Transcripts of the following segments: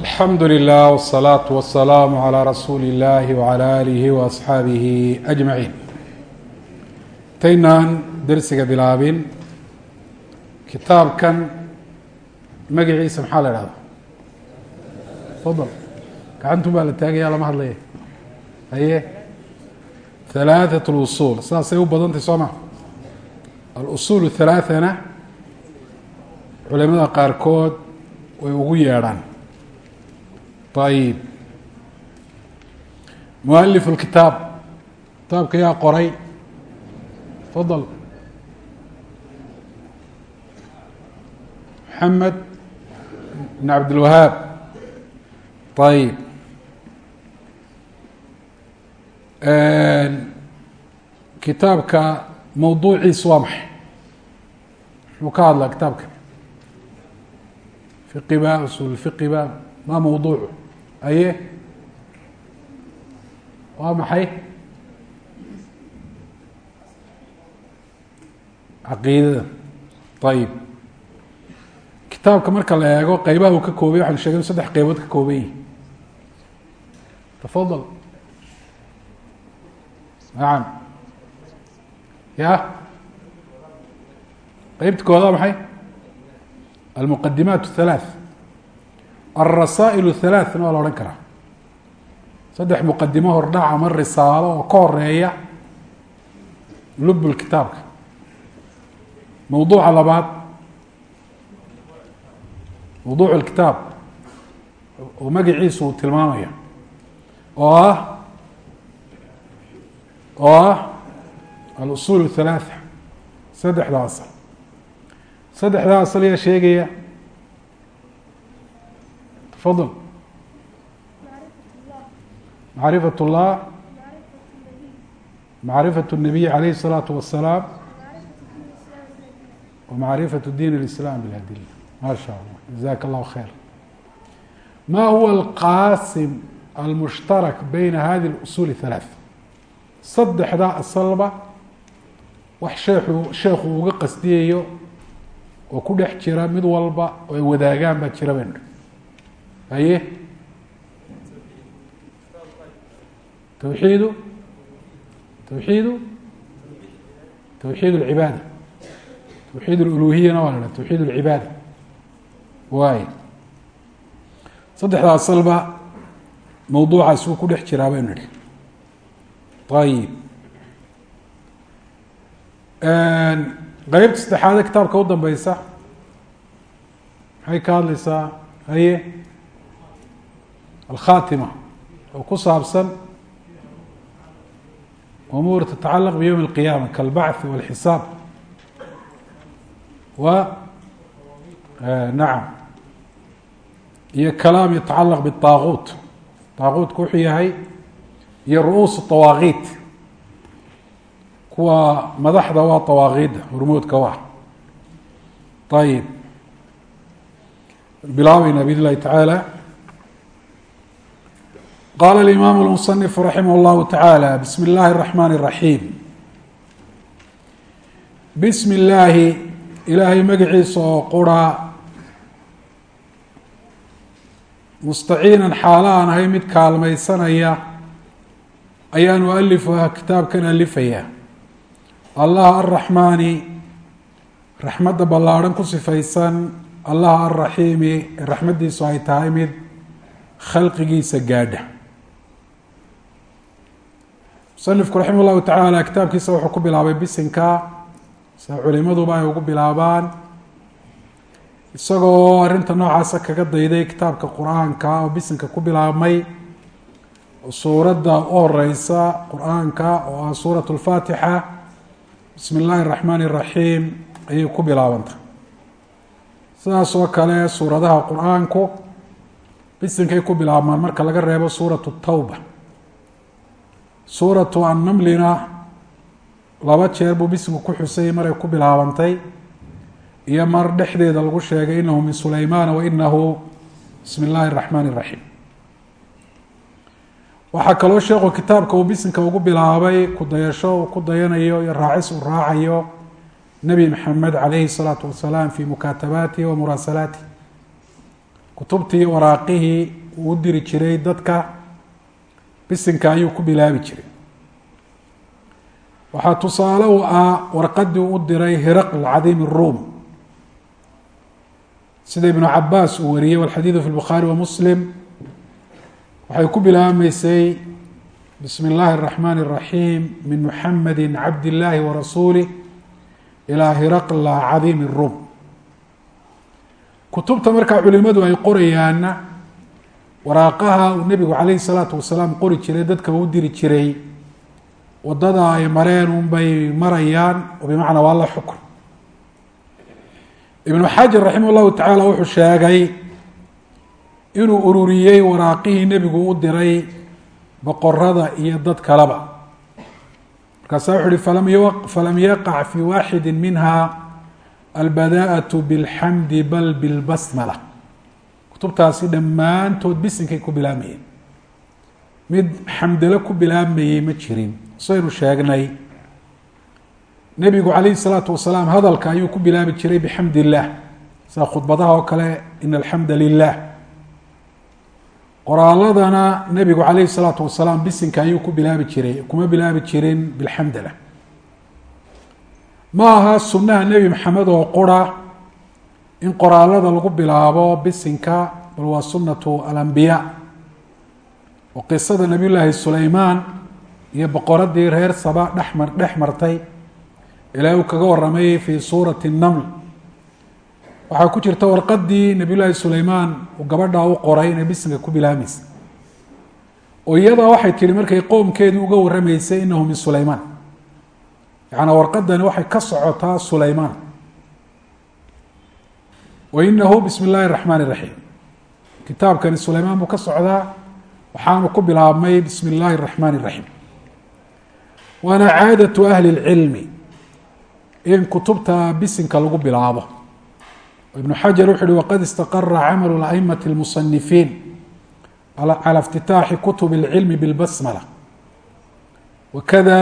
alxamdu lilah wsalaatu wasalaamu calaa rasuuli illahi wacala aalihi wa asxaabihi ajmaciin intaynaan dersiga bilaabin kitaabkan magaciisa maxaa la idhahda fadal. Gacantu baa la taagaya lama hadlaya. Haye? Halaahat lusuul saasay u badantay soo ma? Alusuul halaathana culimada qaarkood way ugu yeedhaan ayib mualif اlkitaab kitaabka yaa qoray fadl maxamed bn cabdilwahaab ayib kitaabka mawduuciisu waa maxay muxuu ka hadlaa kitaabka fiqi ba usul fiqi ba ma mawduucu aye waa maxay caqiidada ayib kitaabka marka la eego qeybaha uu ka koobay waxanu shegay inu saddex qeybood ka kooban yihi tafadal nacam ya qeybta koodaa maxay almuqadimaat الhalaaث alrasaa'il الhalaaثna waa la odhan karaa saddex muqadimo hordhac ama risaalo oo ka horeeya lub kitaabka mawduuca labaad mawduuc اlkitaab oo magaciisu uu tilmaamaya oo ah oo ah alusul الhalaaثa saddexda asal saddexdaa asal yaa sheegaya tafadal macrifat اllah macrifat الnabiy alayh الsalaatu wasalaam wmacrifat diin اlislam biladila ma sha allah jazaka اllahu khayr ma huwa alqasim almushtarak bayna hadi اlusul الhalaaث saddexdaa asalba wax sheekhu sheekhu uga qasdiyayo oo ku dhex jira mid walba oo ay wadaagaan baa jira baynu haye tawxiidu tawxiidu tawxiid اlcibaada tawxiid اluluhiyana waa la haha tawxiid اlcibaada waay saddexda asalba mawduucaas uu ku dhex jiraa baynu nihi ayib qeybta saddexaade kitaabka u dambeysa maxay ka hadleysaa haye alkhatima oo ku saabsan umuur tatacalaq biyowmi اlqiyaama kalbachi walxisaab wa nacam iyo kalaam yatacalaq bالطaaguut طaaguutku wuxuu yahay iyo ru'uus طawaaqiit kuwa madaxda waa طawaaqiidda hormoodka waa ayib bilaabayna bidn اllahi taعaalى qala الإimam الmuصنif raximah اllahu taعaalى bismi اllahi الرaحman الرaحيim bismi اllaahi ilaahay magaciisa oo qura mustaciinan xaalo aan ahay mid kaalmaysanaya ayaan ualifuha kitaabkan alifaya allah alraxmaani raxmadda ballaarhan ku sifaysan allah alraxiimi raxmaddiisu ay tahay mid khalqigiisa gaadha musanifku raximah llahu tacaala kitaabkiisa wuxuu ku bilaabay bisinka. Sia culimaduba ay ugu bilaabaan. Isagoo arinta noocaasa kaga dayday kitaabka qur'aanka oo bisinka ku bilaabmay suuradda u horeysa qur'aanka oo ah suurat lfaatixa bismi illaahi araxmaani raxiim ayay ku bilaabantay. Sidaas oo kale suuradaha qur'aanku bisinkay ku bilaabmaan marka laga reebo suuratu tawba suuratu annamlina laba jeer buu bismi ku xusay maray ku bilaabantay iyo mar dhexdeeda lagu sheegay inahu min sulaymaana wainahu bismi illaahi raxmaan raxiim waxaa kaloo sheekhu kitaabka uu bisinka ugu bilaabay ku dayasho uu ku dayanayo iyo raacis uu raacayo nebi maxamed calayhi salaatu wasalaam fii mukaatabaatihi wa muraasalaatihi kutubtii waraaqihii uu diri jiray dadka bisinka ayuu ku bilaabi jiray waxaa tusaale u ah warqadii u diray hiraql cadiim الrum sida ibnu cabaas uu wariyey walxadiidu fi lbukhaari wa muslim waxay ku bilaabeysay bismi اllahi الraxman الraxiim min muxamedi cabd illaahi warasuulih ilaa hiraqla cadiim الrum kutubta markaa culimadu ay qorayaana waraaqaha uu nebigu calayhi salaatu wasalaam qori jiray dadkaba u diri jiray waddada ay mareen unbay marayaan oo bimacnaa waa la xukun. Ibnu xajar raximah llahu tacaala wuxuu sheegay inuu ururiyey waraaqihii nebigu u diray boqorada iyo dad kaleba. Markaasa wuxuu uhi falam yaqac fii waaxidi minha albada'aةu bاlxamdi bal bilbasmala kutubtaasi dhammaantood bisinkay ku bilaabmayeen. Mid xamdalo ku bilaabmayey ma jirin saynu sheegnay. Nebigu calayhi salaatu wasalaam hadalka ayuu ku bilaabi jiray bixamd illaah sida khudbadaha oo kale in alxamda lilah qoraaladana nebigu calayhi salaatu wasalaam bisinka ayuu ku bilaabi jiray kuma bilaabi jirin bilxamdala ma aha sunnaha nebi maxamed oo qura in qoraalada lagu bilaabo bisinka bal waa sunnatu alambiyaa oo qisada nabiy llaahi sulaymaan iyo boqoradii reer saba dhexmar dhex martay ilaahi uu kaga waramayay fii suurati naml. Waxaa ku jirta warqadii nabiy llaahi sulaymaan uu gabadhaa u qoray inay bisinka ku bilaabmaysa oo iyadaa waxay tihi markay qowmkeedii uga warramaysay inahu min sulaymaan. Yaعnaa warqadani waxay ka socotaa sulaymaan wainahu bismi اllahi الرaحmaan الraحiim kitaabkani sulaymaan buu ka socdaa waxaanu ku bilaabmay bismi اllahi الرaحmaan الraحiim waana caadaة ahli اlcilmi in kutubta bisinka lagu bilaabo ibnu xajar wuxu uhi waqad istaqara camalu aئmaة الmusanifiin calى اftitaaxi kutub اlcilmi bاlbasmla wakada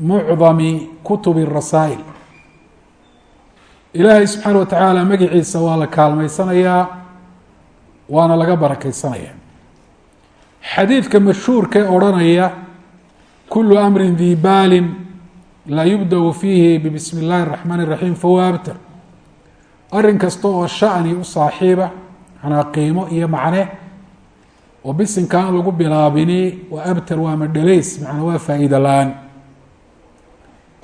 mucdami kutub الrasaa'il ilaahay subxaana wa tacaala magiciisa waa la kaalmaysanayaa waana laga barakeysanaya xadiidka mashhuurkee odhanaya kulu amrin dii baalin laa yubda-u fiihi bibismi illaahi اraxmaan اraxiim fawaabtar arrin kasta oo shani u saaxiiba manaa qiimo iyo macne oo bisinka lagu bilaabini waa abtar waa madhalays macnaa waa faa'iida la'aan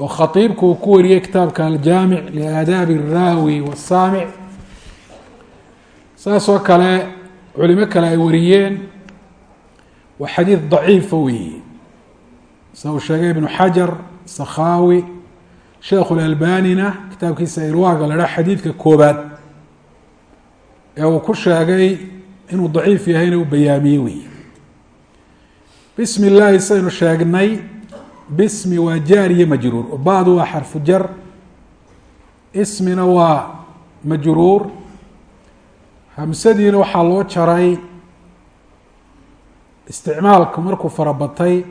oo khaiibku uu ku wariyey kitaabka aljaamic liaadaabi الraawi wالsaamic saas oo kale culimo kale ay wariyeen waa xadiid daciifa weeye sida uu sheegay ibnu xajar sakhaawi sheekhu lalbanina kitaabkiisa irwaaga la dhaha xadiidka koobaad ee uu ku sheegay inuu daciif yahayna uu bayaamiyey weeye bismi illaahi saynu sheegnay bismi waa jaar iyo majruur oo badu waa xarfu jar ismina waa majruur hamsadiina waxaa loo jaray isticmaalku markuu farabatay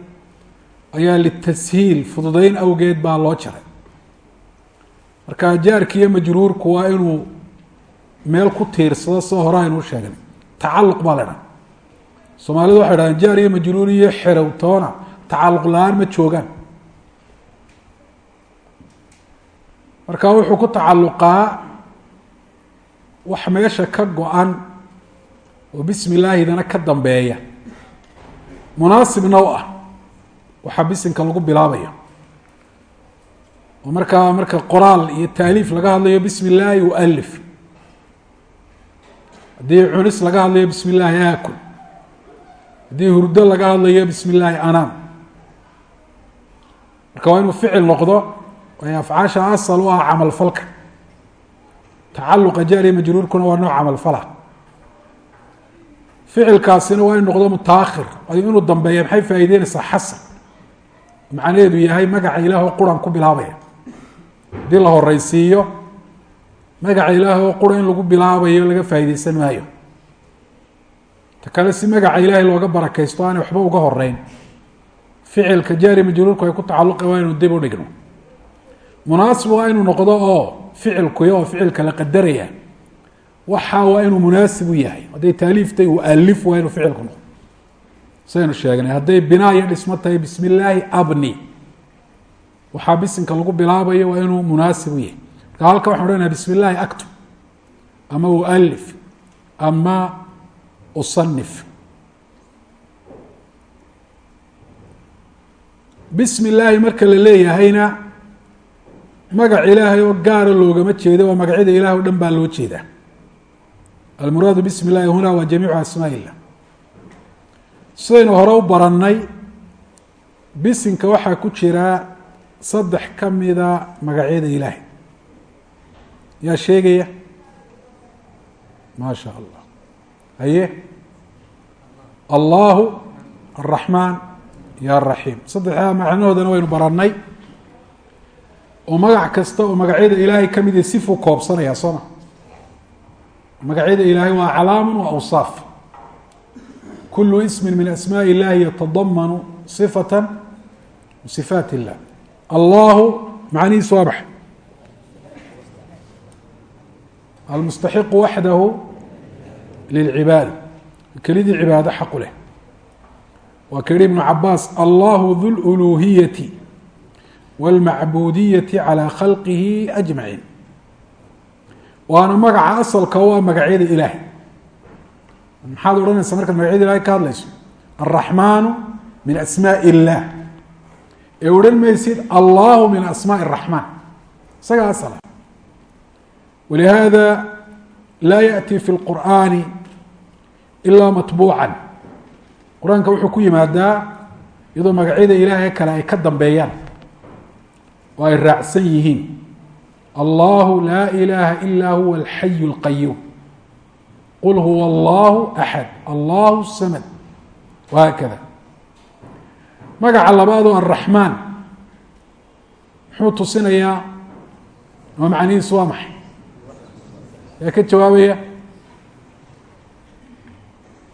ayaa litashiil fududeyn awgeed baa loo jaray. Marka jaarki iyo majruurku waa inuu meel ku tiirsado sida hore aynu u sheegnay. Tacalluq baa la dhaha soomaalidu waxay dhahdeen jaar iyo majruur iyo xerow toona tacaluq la'aan ma joogaan. Marka wuxuu ku tacalluqaa wax meesha ka go-an oo bismi illaahidana ka dambeeya. Munaasibna u ah. Waxaa bisinka lagu bilaabayo oo markaa marka qoraal iyo taaliif laga hadlayo bismi illaahi ualif haddii cunis laga hadlayo bismi illaahi aakul haddii hurdo laga hadlayo bismi illaahi anaam marka waa inuu ficil noqdo afcaasha asal u ah camal falka. Tacaluqa jaariya majruurkuna waa nooc camal fala ficilkaasina waa inu noqdo mutaakhir inuu dambeeya maxay faa'ideynaysaa xasan. Macnaheedu yahay magaca ilaah oo quran ku bilaabaya. Haddii la horeysiiyo magaca ilaah oo qura in lagu bilaabayo laga faa'iideysan maayo. Ta kale si magaca ilaahay looga barakaysto aanay waxba uga horeyn ficilka jaari majruurku ay ku tacaluqi waa inu dib u dhigno. Munaasib waa inuu noqdo oo ficilkuyo oo ficilka la qadaraya. Waxa waa inuu munaasib u yahay. Hadday taaliiftay ualif waa inuu ficilku noqdo. Saynu sheegnay hadday binaa iyo dhismo tahay bismi illaahi abni. Waxaa bisinka lagu bilaabayo waa inuu munaasib u yahay. Marka halka waxan odhanaha bismi illaahi aktub ama ualif ama usanif bismi illaahi marka la leeyahayna magac ilaahay oo gaara loogama jeedo waa magacyada ilahay o dhan baa loo jeedaa almuraadu bismi illahi huna waa jamiicu asmaa illah sidaynu hore u barannay bisinka waxaa ku jira saddex ka mida magacyada ilaahay. Yaa sheegaya? Maa sha allah. Haye? Allahu araxmaan ya raxiim. Saddexdaa macnahoodana waynu barannay. Oo magac kasta oo magacyada ilaahay ka mid sifu koobsanaya soo magacyada ilaahay waa calaamu wa awsaaf. Kulu ismi min asmaa illahi yatadamanu sifata min sifaat illah. Allahu macnihiisu waa maxa almustaxiqu waxdahu lilcibaada kelidii cibaado xaqu leh waa ka yihi ibnu cabaas allahu du luluhiyati wاlmacbudiyati calى khalqihi ajmaciin waana magaca asalka waa magacyada ilaahay maxaad odhanaysaa markaad magacyada ilahay ka hadlayso alraxmaanu min asmaaء illah ee odhan maysid allahu min asmaaء الraxmaan isaga asala walihada laa yaأti fi اlqur'ani ilaa matbuuca qur'aanka wuxuu ku yimaadaa iyadoo magacyada ilaahay kale ay ka dambeeyaan. Oo ay raacsan yihiin. Allahu laa ilaaha ilaa huwa alxayu اlqayuum qul huwa allahu axad allahu samad. Wahaakada magaca labaadoo araxmaan muxuu tusinayaa? Ama macnihiisu waa maxay? Yaa ka jawaabaya?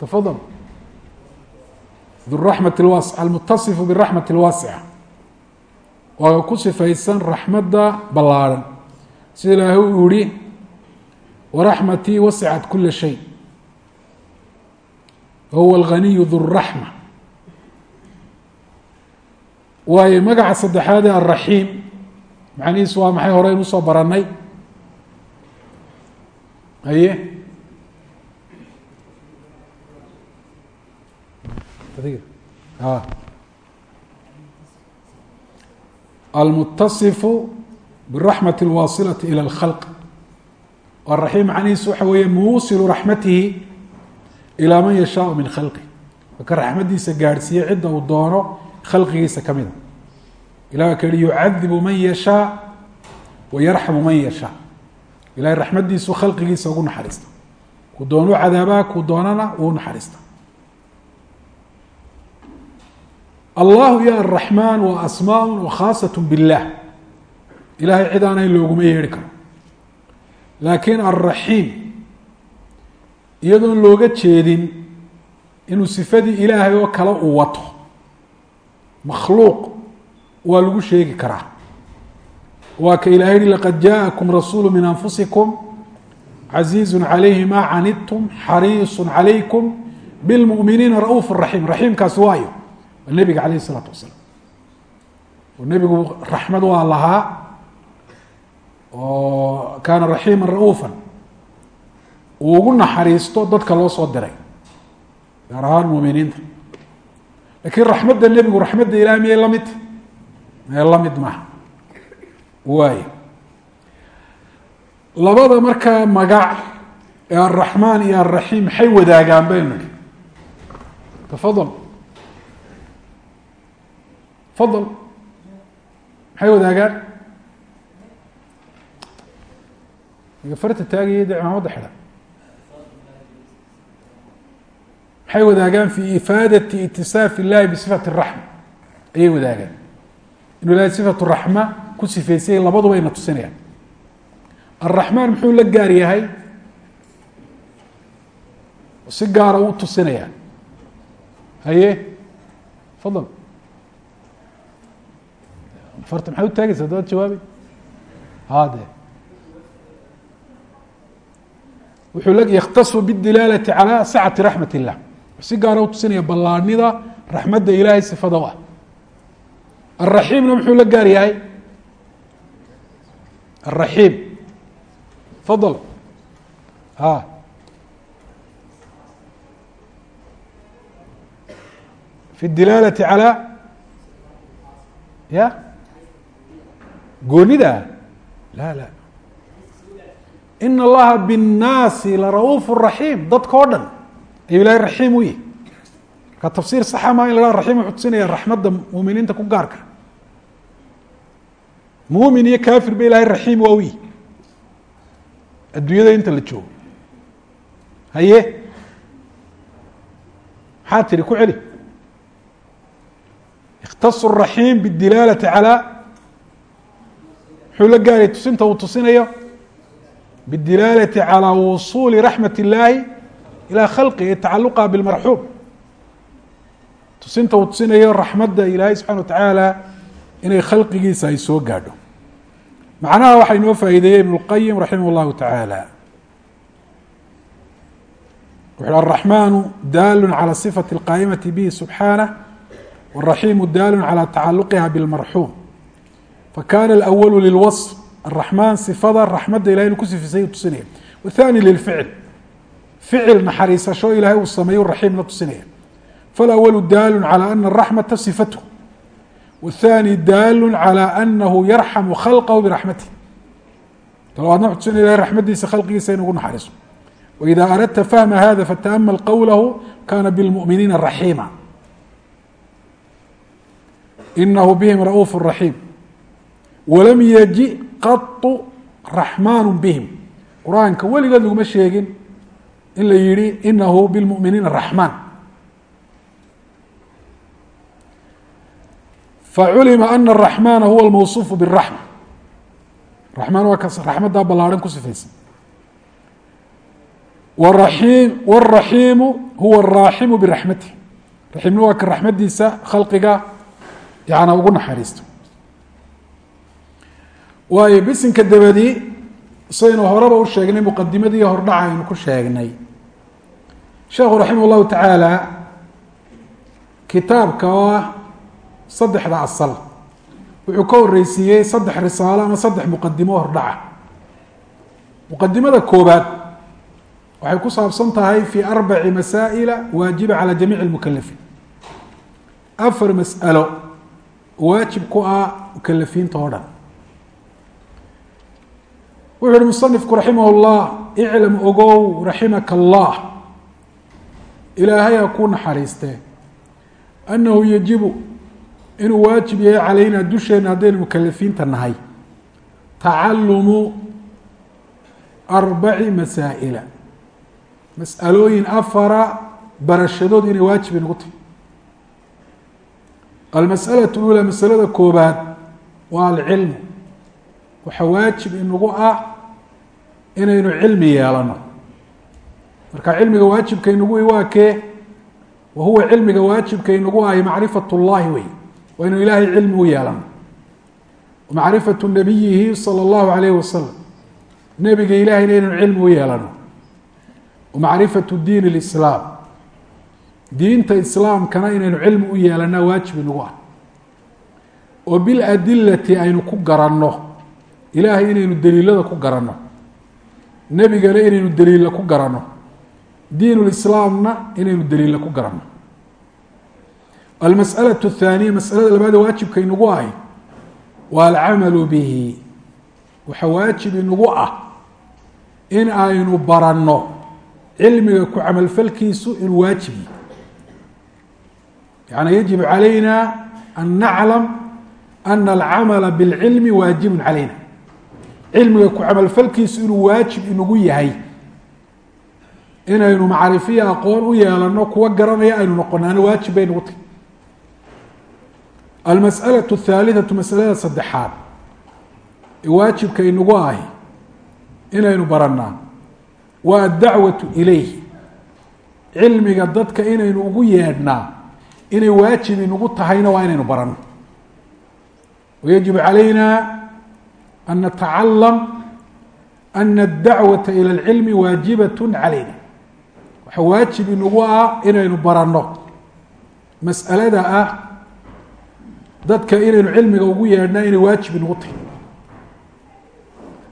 Tafadal duraxmat lwaasica almutasifu biraxmat اlwaasica waa ku sifaysan raxmadda ballaarhan sida ilaahay uu yihi waraxmatii wasicat kula shay. Wahuwa alganiyu duraxma waayo magaca saddexaadee alraxiim macnihiisu waa maxay hore aynu u soo barannay? Haye almutasifu biraxmat اlwasilati ilى اlkhalq araxiim macnihiisu waxa weeye muusilu raxmatihi ilaa man yashaau min khalqi marka raxmadiisa gaadhsiiye cidda uu doono khalqigiisa ka mida ilah waa ka yihi yucadibu man yashaa wa yarxamu man yashaa ilahay raxmadiisu khalqigiisa ugu naxariista ku doonu cadaabaa ku doonana uu naxariista allahu iyo araxmaan waa asmaau wakhaasat biاllah ilahay cid aanayn looguma yeedhi karo. Laakiin alraxiim iyadoon looga jeedin inuu sifadii ilaahay oo kale uu wato makhluuq waa lagu sheegi karaa. Waa ka ilahay hi laqad jaaءakum rasuulu min anfusikum casiizu calayhi ma canidtum xariisu calaykum bilmuminiina ra'uuf raxiim raxiimkaas waayo nebiga calayh isalaatu wasalaam. Oo nebigu raxmad waa lahaa oo kaana raxiima ra'uufan. Uu ugu naxariisto dadka loo soo diray gaar ahaan muminiinta lakiin raxmadda nebigu raxmadda ilahi miyay la midta mee la mid maaha waay labada markaa magac ee alraxmaan iyo alraxiim maxay wadaagaan baynu nihi tafadal fadal maxay wadaagaan? Farta taagaya de cimaamadda xidhan maxay wadaagaan fi ifaadati itisaafi illahi bisifati raxma ayay wadaagaan. Inuu ilahay sifatu raxma ku sifeysay labaduba ayna tusinayaan. Alraxmaan muxuu la gaar yahay? Si gaara u tusinayaan. Haye? Fadal farta maxay u taagaysa dad jawaabay hade wuxuu l yakhtasu bidilaalati calى sacati raxmat اllah si gaara utusinaya ballaanida raxmadda ilaahay sifada u ah araxiimna muxuu la gaar yahay araxiim fadl ha fi dilaalati calى ya goonida la la in allaha bالnaasi larauuf raxiim dadka o dhan ayuu ilahay raxiim u yihi marka tafsiir saxa maa in la ha raxim wuxuu tusinaya raxmadda muminiinta ku gaarka muumin iyo kafir ba ilahay raxiim waa u yihi adduunyada inta la joogo haye maxaa tiri ku celi ikhtasu الraxiim bاdilaalati calى muxuu la gaaraya tusinta uu tusinayo bاdilaalati calى wusuuli raxmat اllaahi ilى khalqihi tacaluqa bاlmarxuum tusinta uu tusinayo raxmadda ilaahay subxana watacaala inay khalqigiisa ay soo gaadho macnaha waxaa inoo faa'iideeyey ibn اlqayim raximah اllahu tacaala wuxu uhi araxmanu daalu calى صifati اlqaa'imati bihi subxaanah wالraximu daalu calى tacaluqiha bاlmarxuum fakana اlأwalu lilwaصf araxmaan sifada raxmadda ilahay inu ku sifisay tusinaya wathani lilficil ficil naxariisasho ilahay uu sameeyo raxiimna tusinaya falawalu daalu calى ana araxmata sifatu wاthani daalu calى anahu yarxamu khalqahu biraxmatih talabaadna wuxu tusinaya ilahay raxmadiisa khalqigiisa inugu naxariiso waida aradta fahma hada fataamal qowlahu kana bilmuminiina raxiima inahu bihim ra'uuf raxiim walam yaji qatu raxmaanu bihim. Qur'aanka weligeed laguma sheegin in la yihi inahu bilmuminiina raxmaan faculima ana araxmaana huwa almawsuufu biraxma raxmaan waa ka raxmaddaa ballaarhan ku sifaysan. Wraxiim wاraxiimu huwa araaximu biraxmatih raxiimna waa ka raxmadiisa khalqiga yana ugu naxariisto waayo bisinka dabadi saynu horeba u sheegnay muqadimadii hordhaca aynu ku sheegnay. Sheekhu raximah اllahu tacaala kitaabka oo ah saddexda asal. Wuxuu ka horeysiiyey saddex risaalo ama saddex muqadimo hordhaca muqadimada koobaad waxay ku saabsan tahay fii arbaci masaa'ila waajiba calaa jamiici اlmukalafiin afar mas'alo waajib ku ah mukalafiinta oo dhan wuxu uhi musanifku raximah اllah iclam ogow raximaka اllah ilaahay ha kuu naxariistee annahu yajibu inuu waajib yahay calayna dusheena haddaynu mukalafiinta nahay tacalumu arbaci masaa'ila mas'alooyin afara barashadood inay waajib inagu tahy almas'alaة اlula masalada koobaad waa alcilmu waxa waajib inagu ah inaynu cilmi yeelano marka cilmiga waajibka inagu waa kee wa huwa cilmiga waajibka inagu ahi macrifat اllahi wey waa inuu ilaahay cilmi u yeelano macrifatu nabiyihi salى اllahu alayh wasalam nebiga ilahayna inaynu cilmi u yeelano macrifatu diin اlislaam diinta islaamkana inaynu cilmi u yeelanaa waajib inagu ah oo biladilati aynu ku garanno ilaahay inaynu daliilada ku garanno nebigana inaynu daliila ku garanno diin lislaamna inaynu daliila ku garanno almas'alaة الthaaniya masalada labaade waajibka inagu ahi waa alcamalu bihi waxa waajib inagu ah in aynu baranno cilmiga ku camalfalkiisu inuu waajib yahy yaعni yajib عalayna an naclam ana alcamala bاlcilmi waajibu calayna cilmiga ku camalfalkiisu inuu waajib inagu yahay inaynu macrifiya aqoon u yeelano kuwa garanaya aynu noqonaano waajib bay nagu tahy almasأalaة الثaaliثaةu masalada saddexaad ee waajibka inagu ahi inaynu baranaa waa adacwaةu ilayh cilmiga dadka inaynu ugu yeedhnaa inay waajib inagu tahayna waa inaynu barano wayajiب عalayna an natacalam ana adacwata ila alcilmi waajibat calayna waxa waajib inagu ah inaynu baranno mas'alada ah dadka inaynu cilmiga ugu yeedhna inay waajib inagu tahy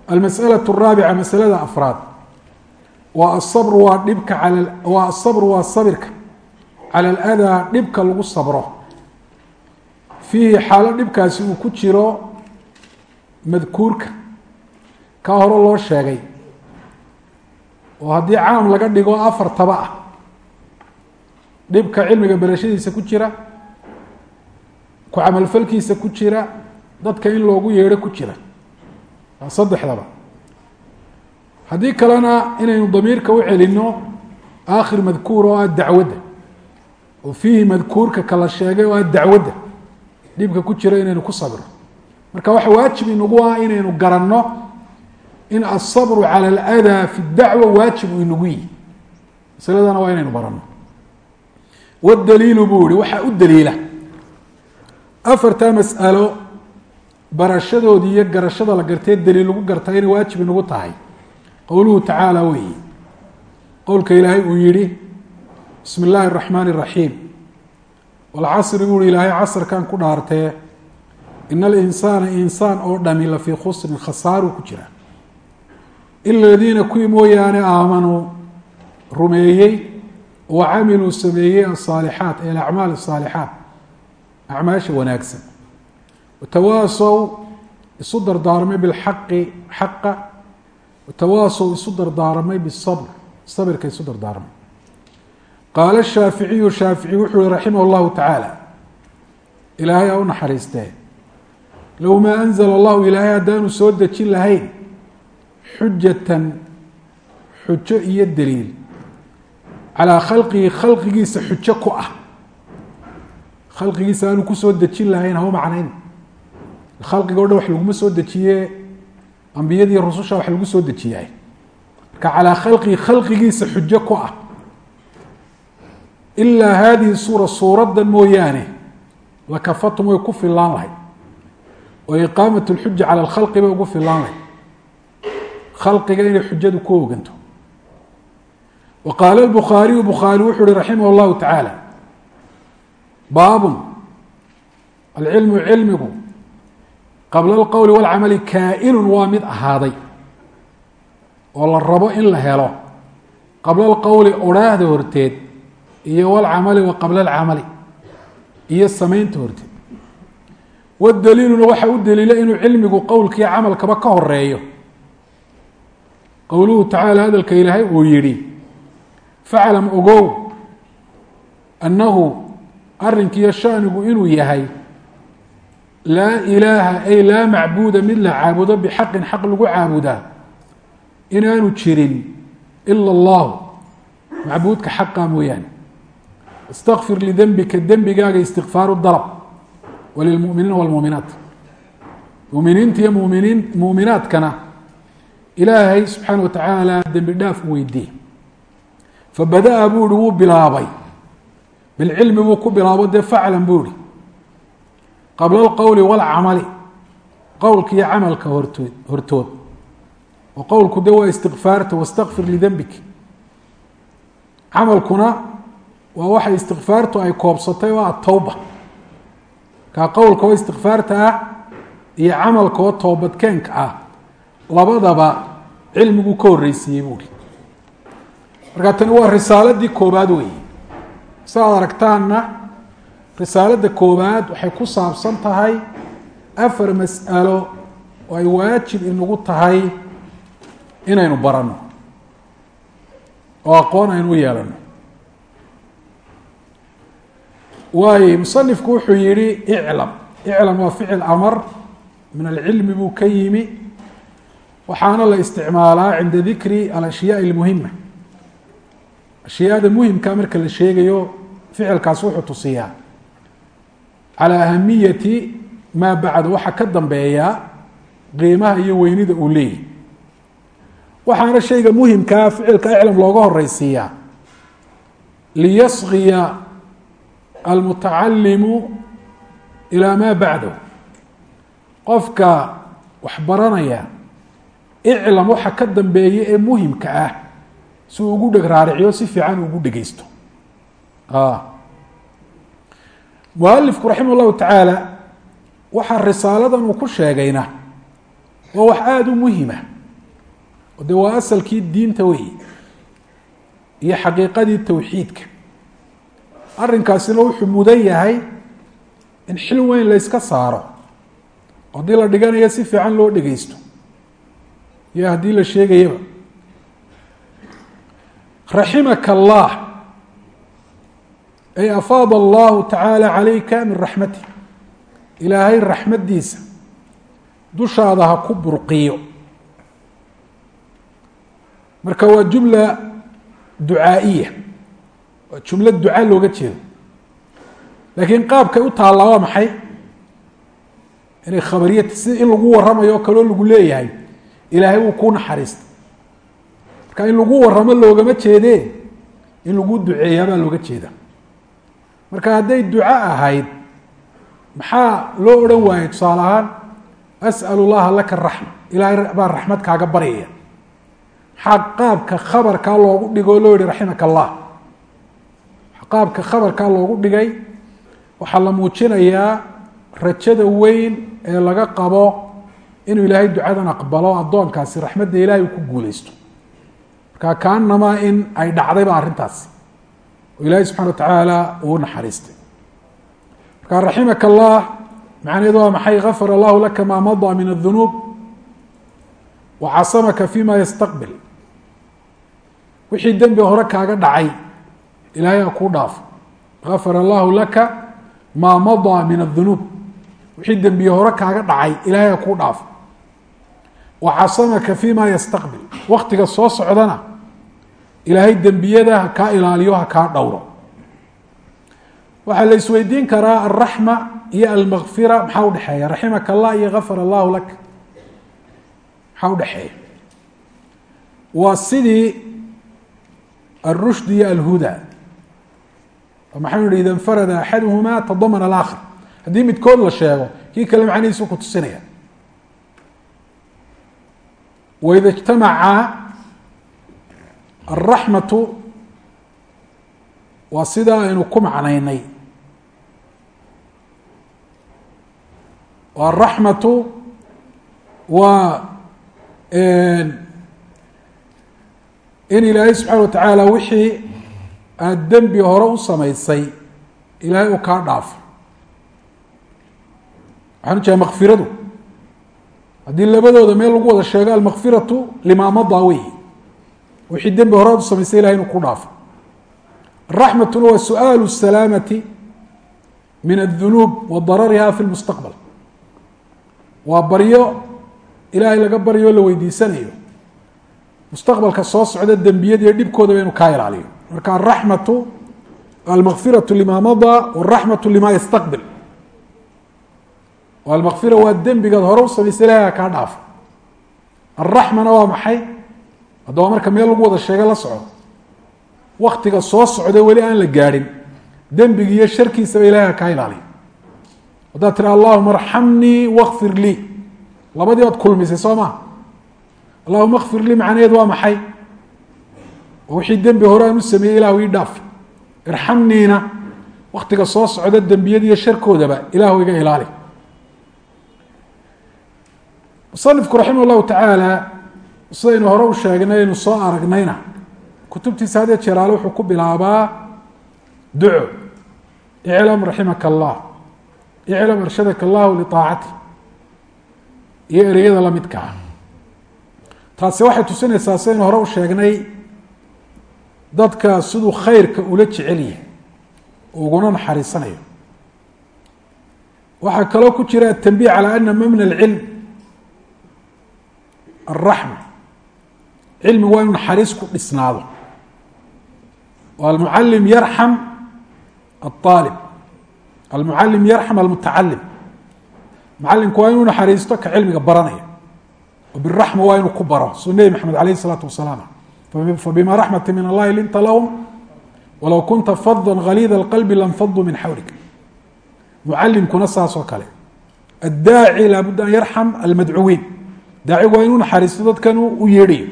almasأlaة الraabica masalada afraad waa asabr waa dhibka al waa asabr waa sabirka cala aladaa dhibka lagu sabro fiihi xaalo dhibkaasi uu ku jiro madkuurka ka hore loo sheegay oo haddii caam laga dhigo afar taba ah dhibka cilmiga berashadiisa ku jira ku camalfalkiisa ku jira dadka in loogu yeedho ku jira. Waa saddexdaba. Haddii kalena inaynu damiirka u celino aakhir madkuur oo ah dacwadda oo fiihi madkuurka kala sheegay oo ah dacwadda dhibka ku jira inaynu ku sabro marka waxa waajib inagu ah inaynu garanno in asabru cala aladaa fi dacwa waajib uu inagu yihi masaladana waa inaynu baranno wadaliilu buu ihi waxaa u daliila afartaa mas'alo barashadoodii iyo garashada la gartee daliil lagu gartaa inay waajib inagu tahay qowluhu tacaala weyi qowlka ilaahay uu yihi bismi illaahi اraxmaan الraxiim walcasri buu hi ilaahay casrkan ku dhaartee ina alinsaana insaan oo dhami la fii khusrin khasaaruu ku jira ila aladiina kuwii mooyaane aamanuu rumeeyey wa camiluu sameeyey asaalixaat ay alacmaal asaalixaat acmaasha wanaagsan watawaasow isu dardaarmay bilxaqi xaqa watawaasow isu dardaarmay bisabr sabirka isu dardaarmay qaala shaaficiyu shaafici wuxuu yihi raximah llahu tacaala ilaahay ha u naxariistee low maa anzala allahu ilaahay haddaanu soo dejin lahayn xujatan xujo iyo daliil. Calaa khalqihi khalqigiisa xujo ku ah. Khalqigiisa aanu ku soo dejin lahayn hau macnayn? Khalqiga o dhan wax laguma soo dejiye ambiyadii rususha wax lagu soo dejiyaay marka calaa khalqihi khalqigiisa xujo ku ah. Ilaa haadihi suura suuraddan mooyaane lakafatum way ku fillaan lahayd oo iqaamat lxuja cala alkhalqi bay ugu fillaan lahayd khalqiga inay xujadu ku oganto wa qaala lbukhaariyu bukhaari wuxuu uhi raximah llahu tacaala baabun alcilmu cilmigu qabla alqowli walcamali kaa-inun waa mid ahaaday oo la rabo in la helo. Qabla alqowli odhaahda horteed iyo walcamali wa qabla alcamali iyo samaynta horteed wadaliiluna waxa u daliila inuu cilmigu qowlkiiyo camalkaba ka horeeyo qowluhu tacaala hadalka ilaahay uu yihi faclam ogow annahu arrinkiiyo shanigu inuu yahay laa ilaaha ay laa macbuuda mid la caabudo bixaqin xaq lagu caabudaa inaanu jirin ila allahu. Macbuudka xaqa mooyaane. Istakfir lidembika dembigaaga istikfaaru dalab walilmuminiina walmuuminaat muminiinta iyo muminiin muuminaadkana ilaahay subxaana wa tacaala dembi dhaaf u weydiiye fabada-a buu ihi wuu bilaabay bilcilmi buu ku bilaabo dee faclan buu ihi qabla alqowli walcamali qowlka iyo camalka hortood hortood oo qowlku de waa istikfaarta wastakfir lidembik camalkuna waa waxa istikfaartu ay koobsatay oo atowba kaa qowlka oo istikfaarta ah iyo camalka oo toobadkeenka ah. Labadaba cilmigu ka horreysiiyey buuhi markaa tani waa risaaladii koobaad weeye. Si aad aragtaanna risaaladda koobaad waxay ku saabsan tahay afar mas'alo oo ay waajib inagu tahay inaynu baranno oo aqoon aynu u yeelano waayo musanifku wuxuu yihi iclam. Iclam waa ficil amar min alcilmi buu ka yimi waxaana la isticmaalaa cinda dikri alashyaa اlmuhima ashyaada muhimka marka la sheegayo ficilkaas wuxuu tusiyaa calى ahamiyati maa bacda waxa ka dambeeya qiimaha iyo weynida uu leeyahy waxaana shayga muhimkaa ficilka iclam looga horeysiiyaa liyasgiya almutacalimu ilaa maa bacdahu. Qofka wax baranaya iclam waxa ka dambeeya ee muhimka ah si uu ugu dheg raariciyo si fiican ugu dhegeysto mualifku raximah llahu tacaala waxaa risaaladan uu ku sheegayna waa wax aada u muhima oo dee waa asalkii diinta wey iyo xaqiiqadii towxiidka arrinkaasina wuxuu mudan yahay in xil weyn la yska saaro. Haddii la dhiganayo si fiican loo dhegeysto iyo haddii la sheegayaba. Raximaka allah. Ay afaada allahu tacaala calayka min raxmatih ilaahay raxmaddiisa dushaada ha ku burqiyo. Marka waa jumla ducaa'iya waa jumlo duca looga jeedo. Laakiin qaabkay u taallaa waa maxay? Inay khabariyat sida in lagu warramayo o kaleo lagu leeyahay ilaahay wuu kuu naxariistay. Marka in lagu warramo loogama jeedee in lagu duceeyaa baa looga jeeda marka hadday duco ahayd maxaa loo odhan waayey tusaale ahaan as'al llaha laka raxma ilaahay baan raxmad kaaga baryaya maxaa qaabka khabarkaa loogu dhigoo loo yihi raximaka allah qaabka khabarkaa loogu dhigay waxaa la muujinayaa rajada weyn ee laga qabo inuu ilaahay ducadan aqbalo addoonkaasi raxmadda ilaahay uu ku guuleysto marka kaanamaa in ay dhacdayba arrintaasi oo ilaahay subxana wa tacaala uu naxariistay. Marka raximaka allah macnaheedu waa maxay? Gafar allahu laka maa madaa min adunuub wa casamaka fima yastaqbil. Wixii dembi hore kaaga dhacay ilaahay ha kuu dhaafo gafar allahu laka maa madaa min adunuub wixii dembiye hore kaaga dhacay ilaahay ha kuu dhaafo wa casamaka fima yastaqbil. Waktiga soo socdana ilaahay dembiyada ha kaa ilaaliyo ha kaa dhowro. Waxaa la karaa alraxma iyo almakfira maxaa udhexeeya raximaka allah iyo gafar allahu lak. Maxaa udhexeeya waa sidii alrushd iyo alhuda maxaynu ihi ida nfarada axaduhuma tadamana alaakhar haddii midkood la sheego kii kale macnihiisu ku tusinaya waida ijtamaca alraxmatu waa sidaa aynu ku macnaynay. Alraxmatu waa in ilaahay subxaana wa tacaala wixii aada dembi hore u samaysay ilaahay uu kaa dhaafo waxaan ujeeda makfiradu haddii labadooda meel lagu wada sheego almakfiratu limaa madaa wey wixii dembi hore aad u samaysay ilahay inuu ku dhaafo araxmatuna waa su'aalu salaamati min adunuub wa darariha fi lmustaqbal waa baryo ilaahay laga baryo o la weydiisanayo. Mustaqbalka soo socda dembiyadiiyo dhibkoodaba inuu kaa ilaaliyo marka araxmatu almakfiratu lima madaa waraxmatu lima yastaqbil. Almakfira waa dembigaad hore u samaysay ilahay kaa dhaafo alraxmana waa maxay? Haddaba marka meel lagu wada sheega la soco waktiga soo socda weli aan la gaadhin. Dembigi iyo sharkiisaba ilahay ha kaa ilaaliyo haddaad tira allahuma arxamnii wakfir lii. Labadii baad kulmisay soo maa allahuma kfir lii macnaheedu waa maxay oo wixii dembi hore aan u sameeyey ilahu ii dhaaf. Irxamniina waktiga soo socda dembiyada iyo sharkoodaba ilahu iga ilaali. Musanifku raximah llahu tacaala sidaynu hore u sheegnay aynu soo aragnayna kutubtiisa hadee jeeraale wuxuu ku bilaabaa duco iclam raximaka allah iclam arshadaka allahu liaacati iyo ereyada lamidka ah. Taasi waxay tusinaysaa sidaynu hore u sheegnay dadka siduu khayrka ula jecel yahay uguna naxariisanayo waxaa kaloo ku jira atanbiih calى ana mabna اlcilm alraxma cilmigu waa inu naxariis ku dhisnaado oo almucalim yarxam aلطaalib almucalim yarxam almutacalim mucalimku waa inuu naxariisto ka cilmiga baranaya oo biraxma waa inuu ku baro suu nebi maxamed alayh الsalaatu wasalaam fabima raxmati min allahi linta lahum walow kunta fada galiida اlqalbi lanfaduu min xawlik mucalimkuna saas oo kale addaaci laabudda an yarxam almadcuwiin daacigu waa inuu naxariisto dadkan u yeedhayo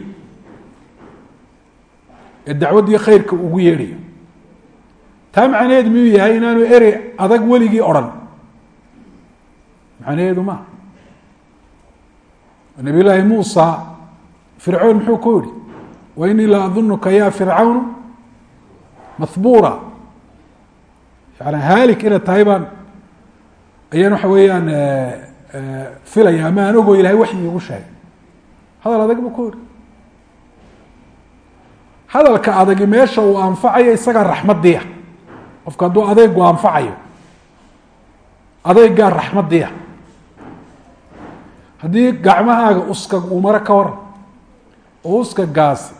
ee dacwaddiiyo khayrka ugu yeedhayo taa macnaheedu miyuu yahay inaanu erey adag weligii odhan macnaheedu ma nabiy llaahi muusa fircoon muxuu ku yihi la adunuka ya fircawnu mahbuura yani haalik inaad tahay baan ayaan waxa weeyaan filaya ama aan ogo ilahay waxyi igu sheegay. Hadal adag buu ku yihi hadalka adagi meesha uu anfacayo isagaa raxmadiia qofka hadduu adeygu anfacayo adeygaa raxmadiia haddii gacmahaaga uskag uu maro ka waran oo uskagaasi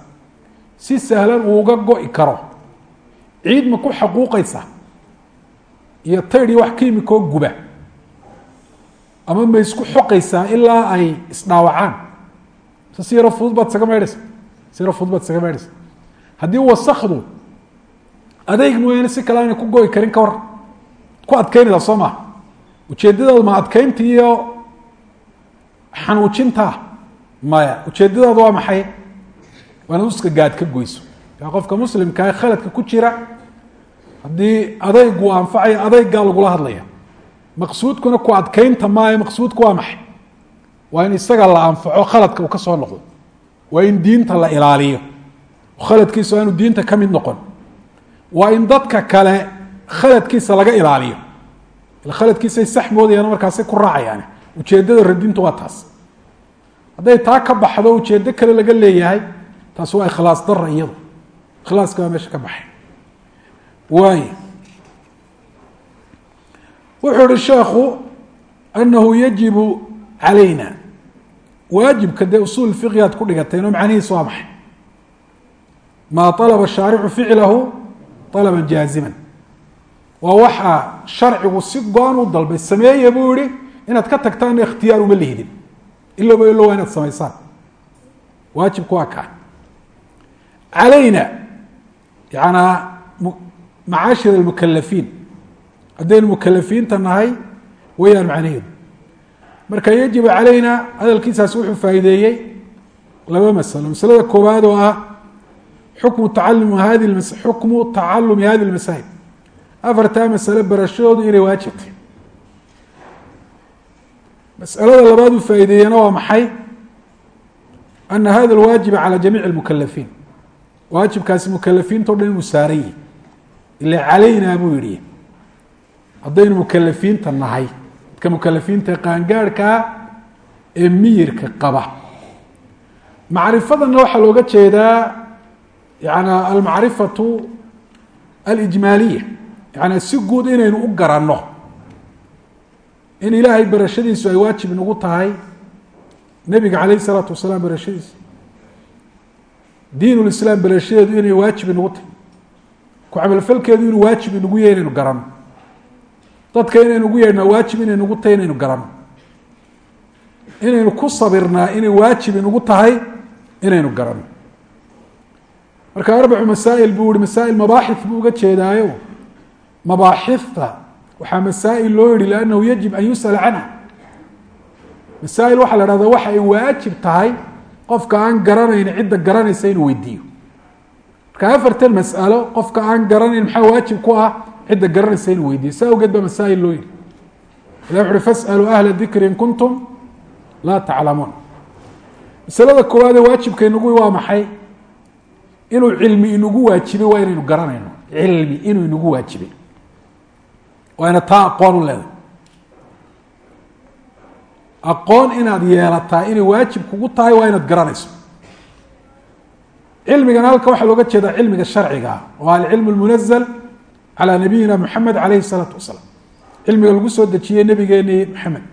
si sahlan uu uga go-i karo. Ciid ma ku xaquuqaysa? Iyo taydhi wax kiimikoo guba. Ama ma isku xoqaysaa ilaa ay isdhaawacaan? Se si yaro fudud baad isaga maydhaysa? Si fudud baad isaga maydhaysa. Haddii wasakdu adeyg mooyaane si kale aanay ku go-i karin ka war ku adkeynaysaa soo maha ujeedadaadu ma adkeynta iyo xanuujinta maya ujeedadaadu waa maxay waa inaad uska gaad ka goyso. Qofka muslimkaa khaladka ku jira haddii adeygu anfacayo adeygaa lagula hadlaya. Maqsuudkuna ku adkeynta maayo maqsuudku waa maxay? Waa in isaga la anfaco khaladka uu ka soo noqdo. Waa in diinta la ilaaliyo. Khaladkiisa waa inu diinta ka mid noqon. Waa in dadka kale khaladkiisa laga ilaaliyo. Khaladkiisay sax moodayaan markaasay ku raacayaan ujeedada radintu waa taas. Hadday taa ka baxdo ujeedo kale laga leeyahay taas waa ikhlaas dara iyado ikhlaaska waa meesha ka baxay. Waay. Wuxuu ihi sheekhu anahu yajibu calayna. Waajibka dee usuul fiqigaad ku dhigateen oo macnihiis waa maxay? Maa alaba shaaricu ficlahu alaban jaaziman. Waa waxaa sharcigu si go-an u dalbay sameeye buu yihi inaad ka tagtaana ikhtiyaar uma lihidin ilowba ilow waa inaad samaysaan. Waajibku waa kaa calayna yanaa macaashir almukalafiin haddaynu mukalafiinta nahay wayaan macnaheedu marka yajibu calayna hadalkiisaas wuxuu faa'iideeyey laba masalo masalada koowaad oo ah xukmu tacalum hadi xukmu tacalumi hadi lmasaa'il afartaa masale barashadoodu inay waajibtay masalada labaad uu faa'iideeyena waa maxay ana hada alwaajiba calى jamiic اlmukalafiin waajibkaasi mukalafiinta o dhan inuu saaran yihi ila calaynaa buu yihi haddaynu mukalafiinta nahay. Dadka mukalafiinta qaangaarhkaa ee miyirka qaba. Macrifadana waxaa looga jeedaa yana almacrifatu alijmaaliya. Yana si guud inaynu u garanno. In ilaahay barashadiisu ay waajib nagu tahay. Nebiga calayh isalaatu wasalaam barashadiisa diin lislaam barashadeedu inay waajib inagu tahay. Ku camalfalkeedu inuu waajib inagu yahy inaynu garanno dadka inaynu ugu yeedhnaa waajib inay nagu tahay inaynu garanno inaynu ku sabirnaa inay waajib inagu tahay inaynu garanno marka arbacu masaa'il buu ihi masaa'il mabaaxith buu uga jeedaayo. Mabaaxifta waxaa masaa'il loo yihi liannahu yajib an yus'ala canha. Masaa'il waxaa la hahda waxa ay waajib tahay qofka aan garanayn cidda garanaysa inuu weydiiyo. Marka afartan mas'alo qofka aan garanayn maxaa waajib ku ah cidda garanaysa inuu weydiiyo. Saa awgeed baa masaa'il loo yihi ilah wuxu uhi fas'aluu ahla dikri in kuntum laa taclamuun masalada koowaade waajibka inagu waa maxay? Inuu cilmi inagu waajibay waa inaynu garanayno. Cilmi inuu inagu waajibay. Waa taa aqoon u leedahay aqoon inaad yeelataa inay waajib kugu tahay waa inaad garanayso. Cilmigana halka waxaa looga jeedaa cilmiga sharciga ah oo alcilmu lmunazal calaa nabiyina moxamed calayhi salaatu wasalaam. Cilmiga lagu soo dejiyey nabigeeni maxamed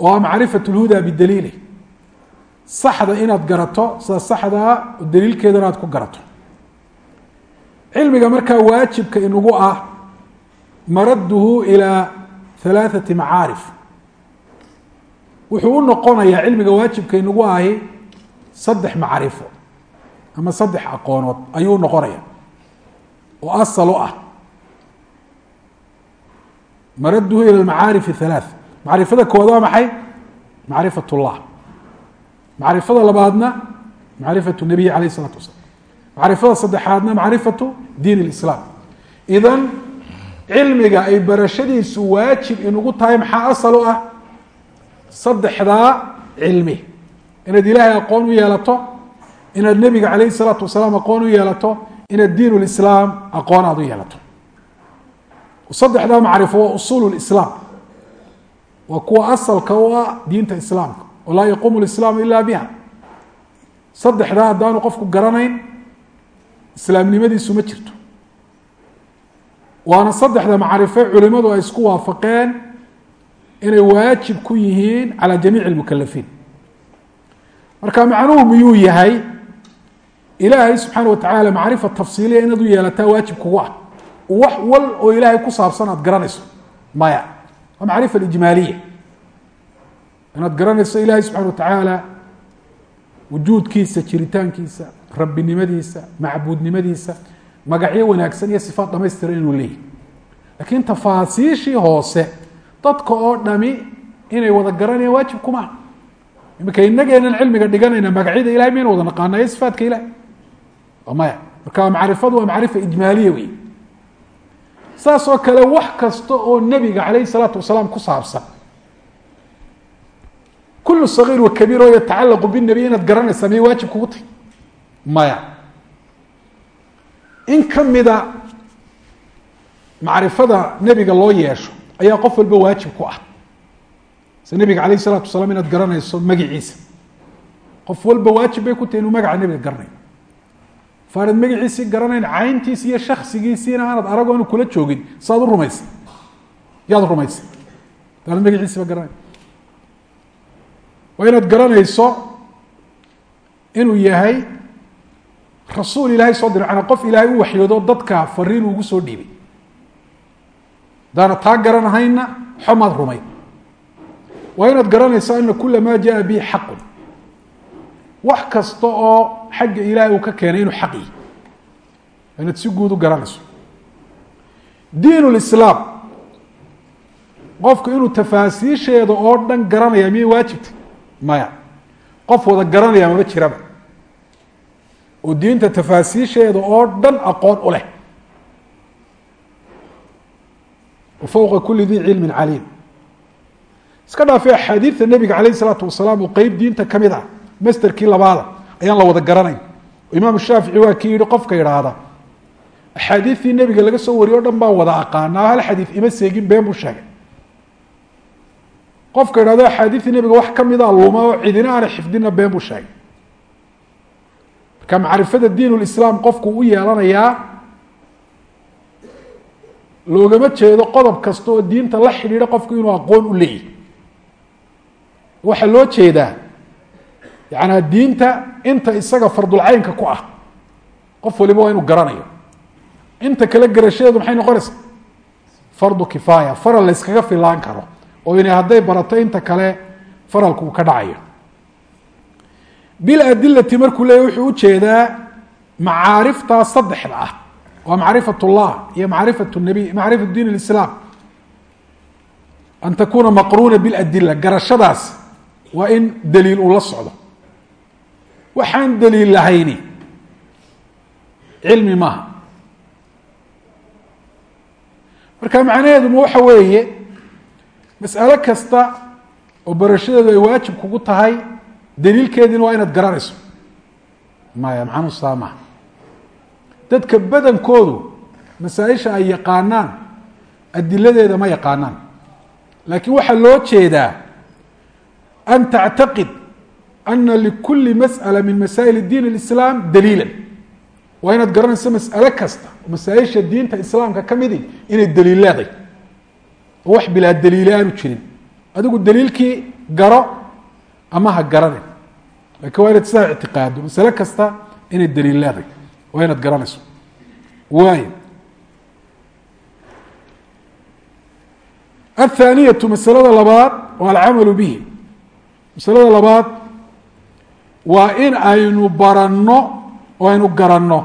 oo ah macrifat lhuda bidaliilih saxda inaad garato sida saxdaa oo daliilkeedana aad ku garato. Cilmiga markaa waajibka inagu ah maraduhu ilaa halaaثati macaarif wuxuu u noqonayaa cilmiga waajibka inagu ahi saddex macrifo ama saddex aqoonood ayuu unoqonaya oo asal u ah maraduhu ilى macaarif halaaث macrifada koowaad waa maxay macrifat اllah macrifada labaadna macrifatu nabiyi alayh isalaatu wasalaam macrifada saddexaadna macrifatu diin اlislaam idan cilmiga ay barashadiisu waajib inugu tahay maxaa asal u ah Saddexdaa cilmi. Inaad ilaahay aqoon u yeelato inaad nebiga calayhi salaatu wasalaam aqoon u yeelato inaad diin lislaam aqoon aad u yeelato. Saddexdaa macrifo waa usuul lislaam waa kuwa asalka u ah diinta islaamka. Oo laa yaquumu lislaamu ila biha. Saddexdaa haddaanu qofku garanayn islaamnimadiisu ma jirto. Waana saddexda macrifo culimadu ay isku waafaqeen inay waajib ku yihiin calى jamiic اlmukalafiin marka macnuhu miyuu yahay? Ilaahay subxaana watacaala macrifa tafsiiliya inaad u yeelataa waajib kugu ah. Wax wal oo ilaahay ku saabsan aad garanayso. Maya. Waa macrifa ijmaaliya. Inaad garanayso ilaahay subxana watacaala wujuudkiisa jiritaankiisa rabbinimadiisa macbuudnimadiisa magacyo wanaagsan iyo sifaad dhamaystiran inuu leeyahy laakiin tafaasiishii hoose dadka oo dhami inay wada garanayaan waajib kuma imika inageenan cilmiga dhiganayna magacyada ilahay mayna wada naqaana iyo sifaadka ilahay maya. Marka macrifadu waa macrifa ijmaaliya wey saas oo kale wax kasta oo nebiga calayhi salaatu wasalaam ku saabsan. Kulu sagiir wa kabiir oo yatacalaqu binabiy inaad garanaysaa miyay waajib kugu tahy maya. In kamida macrifada nebiga loo yeesho ayaa qof walba waajib ku ah. Se nebiga calayh isalaatu wasalaam inaad garanayso magiciisa. Qof walba waajib bay ku tahay inuu magaca nebiga garanayo. Faanad magaciisii garanayn cayntiisi iyo shaksigiisiina aanad aragoo anu kula joogin saad u rumaysay yaad rumaysay daanad magaciisiiba garanayn. Waa inaad garanayso inuu yahay rasuul ilaahay soo diray manaa qof ilaahay u waxyoodo dadka fariin ugu soo dhiibay hadaana taa garanahayna xomaad rumay. Waa inaad garanayso ana kula maa jaa bihi xaqun. Wax kasta oo xagga ilaahay uu ka keenay inuu xaq yihi inaad si guud u garanayso. Diin lislaam qofku inuu tafaasiisheeda oo dhan garanaya miyay waajibta? Maya. Qof wada garanaya mama jiraba. Oo diinta tafaasiisheeda oo dhan aqoon u leh fowqa kuli di cilmin caliim. Iska dhaafay axaadiidta nebiga calayh isalaatu wasalaam oo qeyb diinta ka mid ah masterkii labaada ayaan la wada garanayn. Imaam shaafici waa kii yihi qofka idhaahda axaadiidtii nebiga laga soo wariye o dhan baan wada aqaanaa hal xadiid ima seegin been buu sheegay. Qofka idhahdo axaadiidtii nebiga wax kamida luma oo cidina aana xifdina been marka macrifada diin lislaam qofku yeelanayaa loogama jeedo qodob kasta oo diinta la xidhiidha qofku inuu aqoon u leeyahy waxaa loo jeedaa yacanaa diinta inta isaga fardulcaynka ku ah qof waliba waa inuu garanayo. Inta kale garashadeedu maxay noqonaysaa? Fardu kifaaya faral la yskaga filaan karo oo inay hadday barato inta kale faralku uu ka dhacayo. Biladilati markuu leeyahy wuxuu u jeedaa macaariftaa saddexda ah waa macrifat اllah iyo macrifat nabiy macrifat diin اlislaam an takuna maqruuna biladila garashadaas waa in daliil uu la socdo. Waxaan daliil lahayni. Cilmi maaha. Marka macnaheeduma waxa weeye mas'alo kasta oo barashadeedu ay waajib kugu tahay daliilkeediina waa inaad garanayso maya maha dadka badankoodu masaa-isha ay yaqaanaan adiladeeda ma yaqaanaan. Laakiin waxaa loo jeedaa an tactaqid ana likuli masأala min masaa'il diin اlislaam daliila waa inaad garanayso mas'alo kasta masaa-isha diinta islaamka ka midi inay daliil leeday oo wax bilaa daliile aanu jirin. Adigu daliilkii garo ama ha garanin laakiin waa inaad sidaa ictiqaado masale kasta inay daliil leeday waa inaad garanayso waay athaaniyatu masalada labaad waa alcamalu bihi masalada labaad waa in aynu baranno oo aynu garanno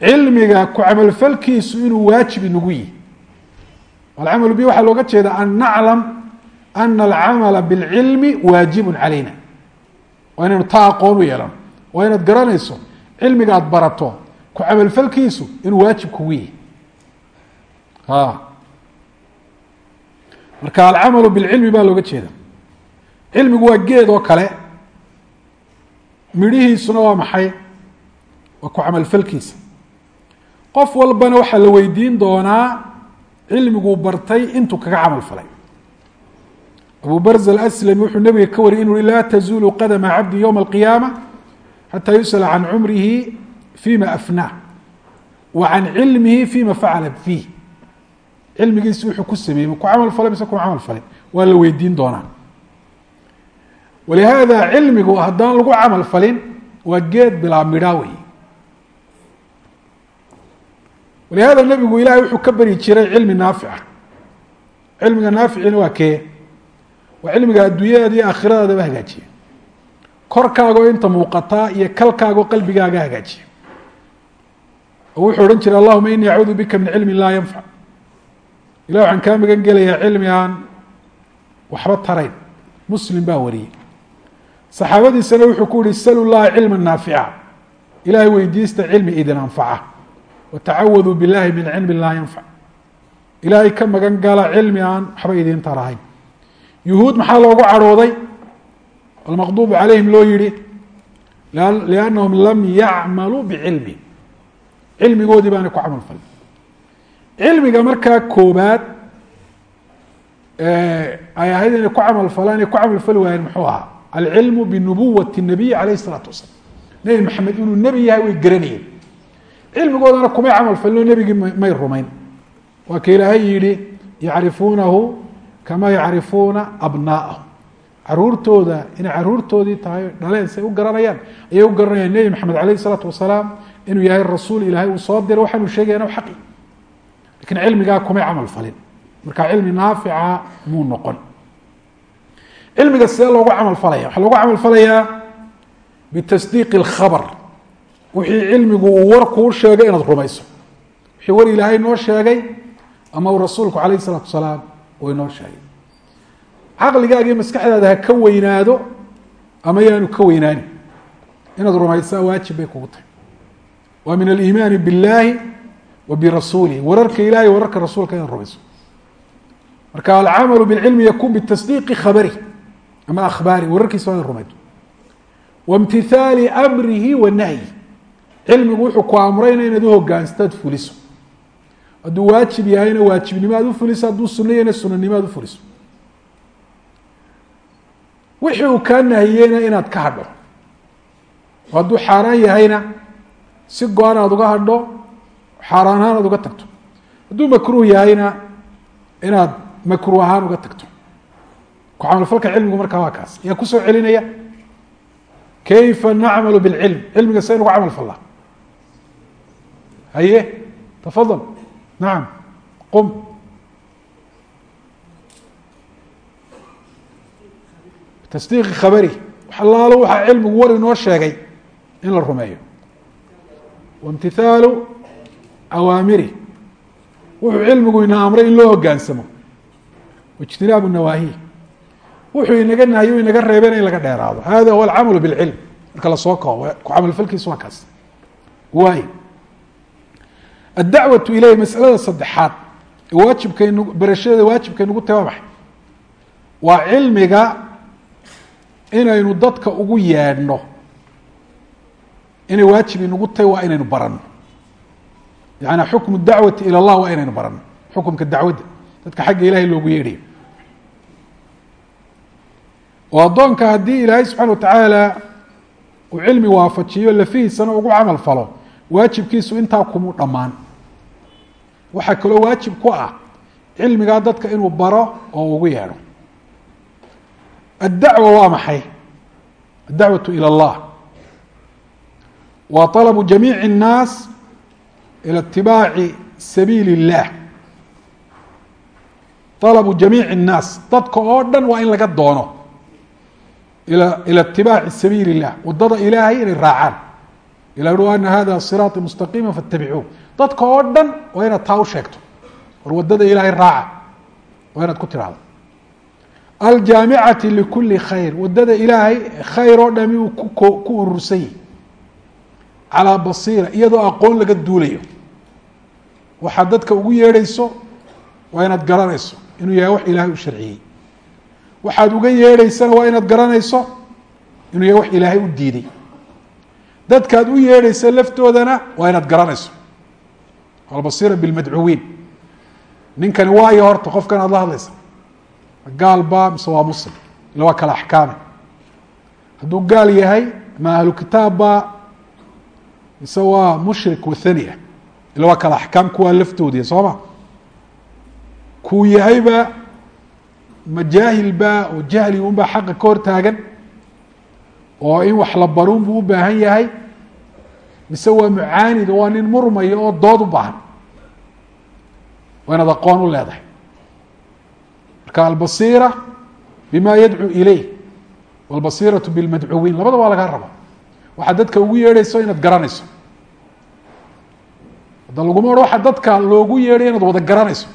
cilmiga ku camalfalkiisu inuu waajib inagu yihi alcamalu bihi waxaa looga jeeda an naclam ana alcamala biاlcilmi waajibu calayna waa inaynu taa u yeelano waa inaad garanayso cilmiga aad barato ku camalfalkiisu inuu waajib kugu a marka alcamalu bilcilmi baa looga jeeda. Cilmigu waa geed oo kale. Midhihiisuna waa maxay? Waa ku camalfalkiisa qof walbana waxaa la weydiin doonaa cilmiguu bartay intuu kaga camal falay. Abu barz aslami wuxuu nabiga ka wariyay inu i laa tazuulu qadama cabdi ywma alqiyaama xataa yusala can cumrihi fima afnaa wa can cilmihi fima facala fiih cilmigiisi wuxuu ku sameeyey ku camal falay mise kuma camal falay waa la weydiin doonaa walihaada cilmigu haddaan lagu camal falin waa geed bilaa midhaa wey walihada nabigu ilahay wuxuu ka beri jiray cilmi naafica cilmiga naaficina waa kee waa cilmiga adduunyadaada iyo aakhiradaadaba hagaajiya korkaagoo inta muuqataa iyo kalkaagoo qalbigaaga hagaajiya oo wuxuu odhan jiray allahuma inii acuudu bika min cilmin laa yanfac ilah waxaan kaa magan gelayaa cilmi aan waxba tarayn. Muslim baa wariyey. Saxaabadiisana wuxuu ku yihi salu llaha cilma naafica. Ilahay weydiista cilmi idin anfaca. Watacawaduu billahi min cilmi laa yanfac ilaahay ka magan gala cilmi aan waxba idiin tarahayn. Yuhuud maxaa loogu cadhooday almaqduubu calayhim loo yihi liannahum lam yacmaluu bicilmi cilmigoodii baanay ku camal falin cilmiga markaa koobaad ay ahayd inay ku camal falaan ay ku camal fali waayeen muxuu ahaa alcilmu binubuwati nabiy alayh isalaatu wasalaam nebi maxamed inuu nebi yahay way garanayeen cilmigoodana kumay camal falino nebigii may rumayn waa ka ilaahay yihi yacrifuunahu kama yacrifuuna abnaa'ahum caruurtooda inay caruurtoodii tahay dhaleen say u garanayaan. Ayay u garanayaan nebi maxamed aleyh isalaatu wasalaam inuu yahay rasuul ilaahay uu soo dira waxaanu sheegayana xaqi. Lakiin cilmigaa kumay camal falin. Marka cilmi naafica muu noqon. Cilmiga see loogu camal falaya? Waxaa loogu camal falayaa bitasdiiqi اlkhabar wixii cilmigu uu war kuu sheegay inaad rumayso. Wixii war ilaahay noo sheegay ama uu rasuulku alayh isalaatu wasalaam uu inoo sheegay caqligaaga iyo maskaxdaada ha ka weynaado ama yaanu ka weynaanin. Inaad rumaysaa waajib bay kugu tahay. Waa min aliimaani biاllahi wa birasuulihi wararka ilahay wararka rasuulka inaad rumayso. Marka alcamalu bاlcilmi yakun bitasdiiqi khabari ama akhbaari wararkiisa waa inaad rumayto waimtithaali amrihi wa nahyi. Cilmigu wuxuu ku amrayna inaad uhogaanstaad fuliso. Hadduu waajib yahayna waajibnimo aad ufuliso hadduu suno yahayna sunanimo aad ufuliso wixii uu kaa nahiyeyna inaad ka hadho. Oo hadduu xaaraan yahayna si go-an aad uga hadho xaaraan ahaan aad uga tagto. Hadduu makruuh yahayna inaad makruuh ahaan uga tagto. Ku cilmigu markaa waa kaas. Ayaa ku soo celinaya? Kayfa nacmalu bilcilm? Cilmiga see nugu camal fallaa. Haye? Tafadal nacam qum tasdiiqi khabari waxalaalo waxaa cilmigu war inoo sheegay in la rumeeyo. Waimtithaalu awaamiri wuxuu cilmigu ina amray in loo hogaansamo. Waijtinaabu nawaahi wuxuu inaga nahayo inaga reebena in laga dheeraado. Hada huwa alcamalu bilcilm marka la soo koobo ku camalfalkiisu waa kaas. Waay addacwatu ileyh masalada saddexaad waajibkaynu berashadeeda waajibkaynugu tahay waa maxay waa cilmiga inaynu dadka ugu yeedhno inay waajib inugu tahay waa inaynu baranno. Yaani xukmu dacwati ila llah waa inaynu baranno. Xukumka dacwadda dadka xagga ilahay loogu yeedhayo oo addoonka haddii ilaahay subxana wa tacaala uu cilmi waafajiyo lafihiisana ugu camal falo waajibkiisu intaa kumuu dhammaan. Waxaa kaloo waajib ku ah cilmigaa dadka inuu baro oo ugu yeedho addacwa waa maxay addacwatu ilى اllah wa طalabu jamiici الnaas ilى itibaaci sabiili الlah طalabu jamiici الnaas dadka oo dhan waa in laga doono ilى itibaaci sabiili الlah wadada ilaahay inay raacaan ila u ana hada siraaطi mustaqiima faاtabicuuh dadka oo dhan waa inaad taa u sheegto war wadada ilaahay raaca waa inaad ku tirahdo aljaamicati likuli khayr. Waddada ilaahay khayr oo dhami uu ku urursan yahi calaa basiira iyadoo aqoon laga duulayo. Waxaad dadka ugu yeedhayso waa inaad garanayso inuu yahay wax ilaahay u sharciyey. Waxaad uga yeedhaysana waa inaad garanayso inuu yahay wax ilaahay u diiday. Dadkaad u yeedhaysa laftoodana waa inaad garanayso. Albasiira bilmadcuwiin ninkani waayo horta qofkan aad la hadlaysa gaal baa mise waa muslim. Ila waa kala axkaame hadduu gaal yahay ma ahlu kitaab baa mise waa mushrik wathani ah ila waa kala axkaam kuwaa laftoodiya soo ma? Kuu yahayba majaahil baa oo jahli unbaa xaqa ka hor taagan oo in wax la baruun buu u baahan yahay mise waa mucaanid waa nin murmaya oo dood u baahan. Waa inaad aqoon u leedahay marka albasiira bima yadcuu ileyh walbasiiratu bilmadcuwiin labada waa lagaa raba waxaad dadka ugu yeedhayso inaad garanayso. Hadda laguma odhan waxa dadka loogu yeedhay inaad wada garanayso.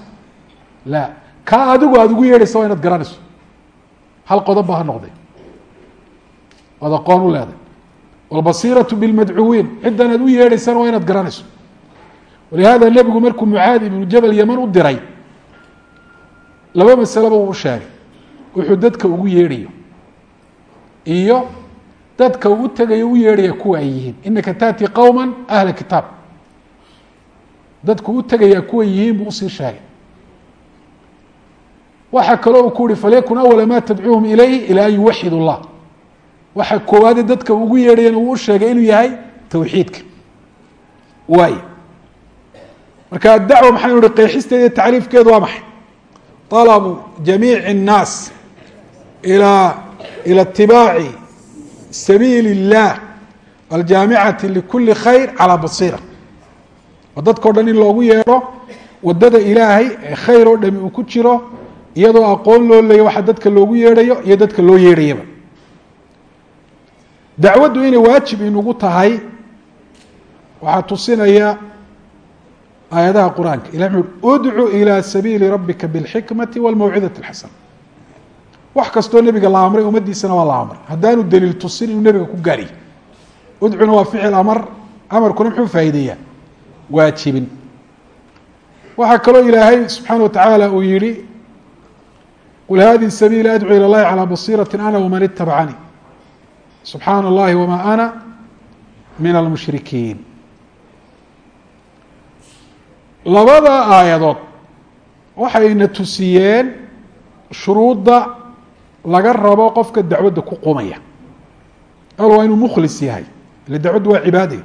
La kaa adigu aada ugu yeedhaysa waa inaad garanayso. Hal qodob ba ha noqday. Waad aqoon u leedahay walbasiiratu bilmadcuwiin ciddan aad u yeedhaysana waa inaad garanayso. Walihada nebigu markuu mucaadi ibnu jabal yeman u diray laba masaleba uu sheegay. Wuxuu dadka ugu yeedhayo iyo dadka u tegayo u yeedhaya kuwa ay yihiin. Inaka taati qowma ahla kitaab. Dadku u tegayaa kuwa yihiin buu u sii sheegay. Waxaa kaloo uu ku uhi falyakun awala ma tadcuuhum ilayhi ilaa an yuwaxid اllah waxa koowaade dadka ugu yeedhayana uu u sheegay inuu yahay tawxiidka. Waay marka adacwa maxaynu ihi qeexisteeda iyo tacriifkeedu waa maxay طalabu jamiici الnaas ilى ilى itibaaci sabiili الlah aljaamicati likuli khayr calى basiira oo dadkao dhan in loogu yeedho wadada ilaahay ee khayr oo dhami uu ku jiro iyadoo aqoon loo leeya waxa dadka loogu yeedhayo iyo dadka loo yeedhayaba dacwaddu inay waajib inugu tahay waxaa tusinaya aayadaha qur-aanka ilah muxu udcu ilى sabiili rabika bاlxikmati wاlmawcidati اlxasana wax kastoo nebiga la amray ummaddiisana waa la amray haddaanu daliil tusin inuu nebiga ku gaariyo udcuna waa ficil amar amarkuna muxuu faa'iideeyaa waajibin waxaa kaloo ilaahay subxaana wa tacaala uu yihi qul hadihi sabiili adcuu ilى اllahi calى basiirati ana wman itabacanii subxaana اllahi wma ana min almushrikiin labada aayadood waxayna tusiyeen shuruudda laga rabo qofka dacwadda ku qumaya. Al waa inuu mukhlis yahay. Ile dacwaddu waa cibaade.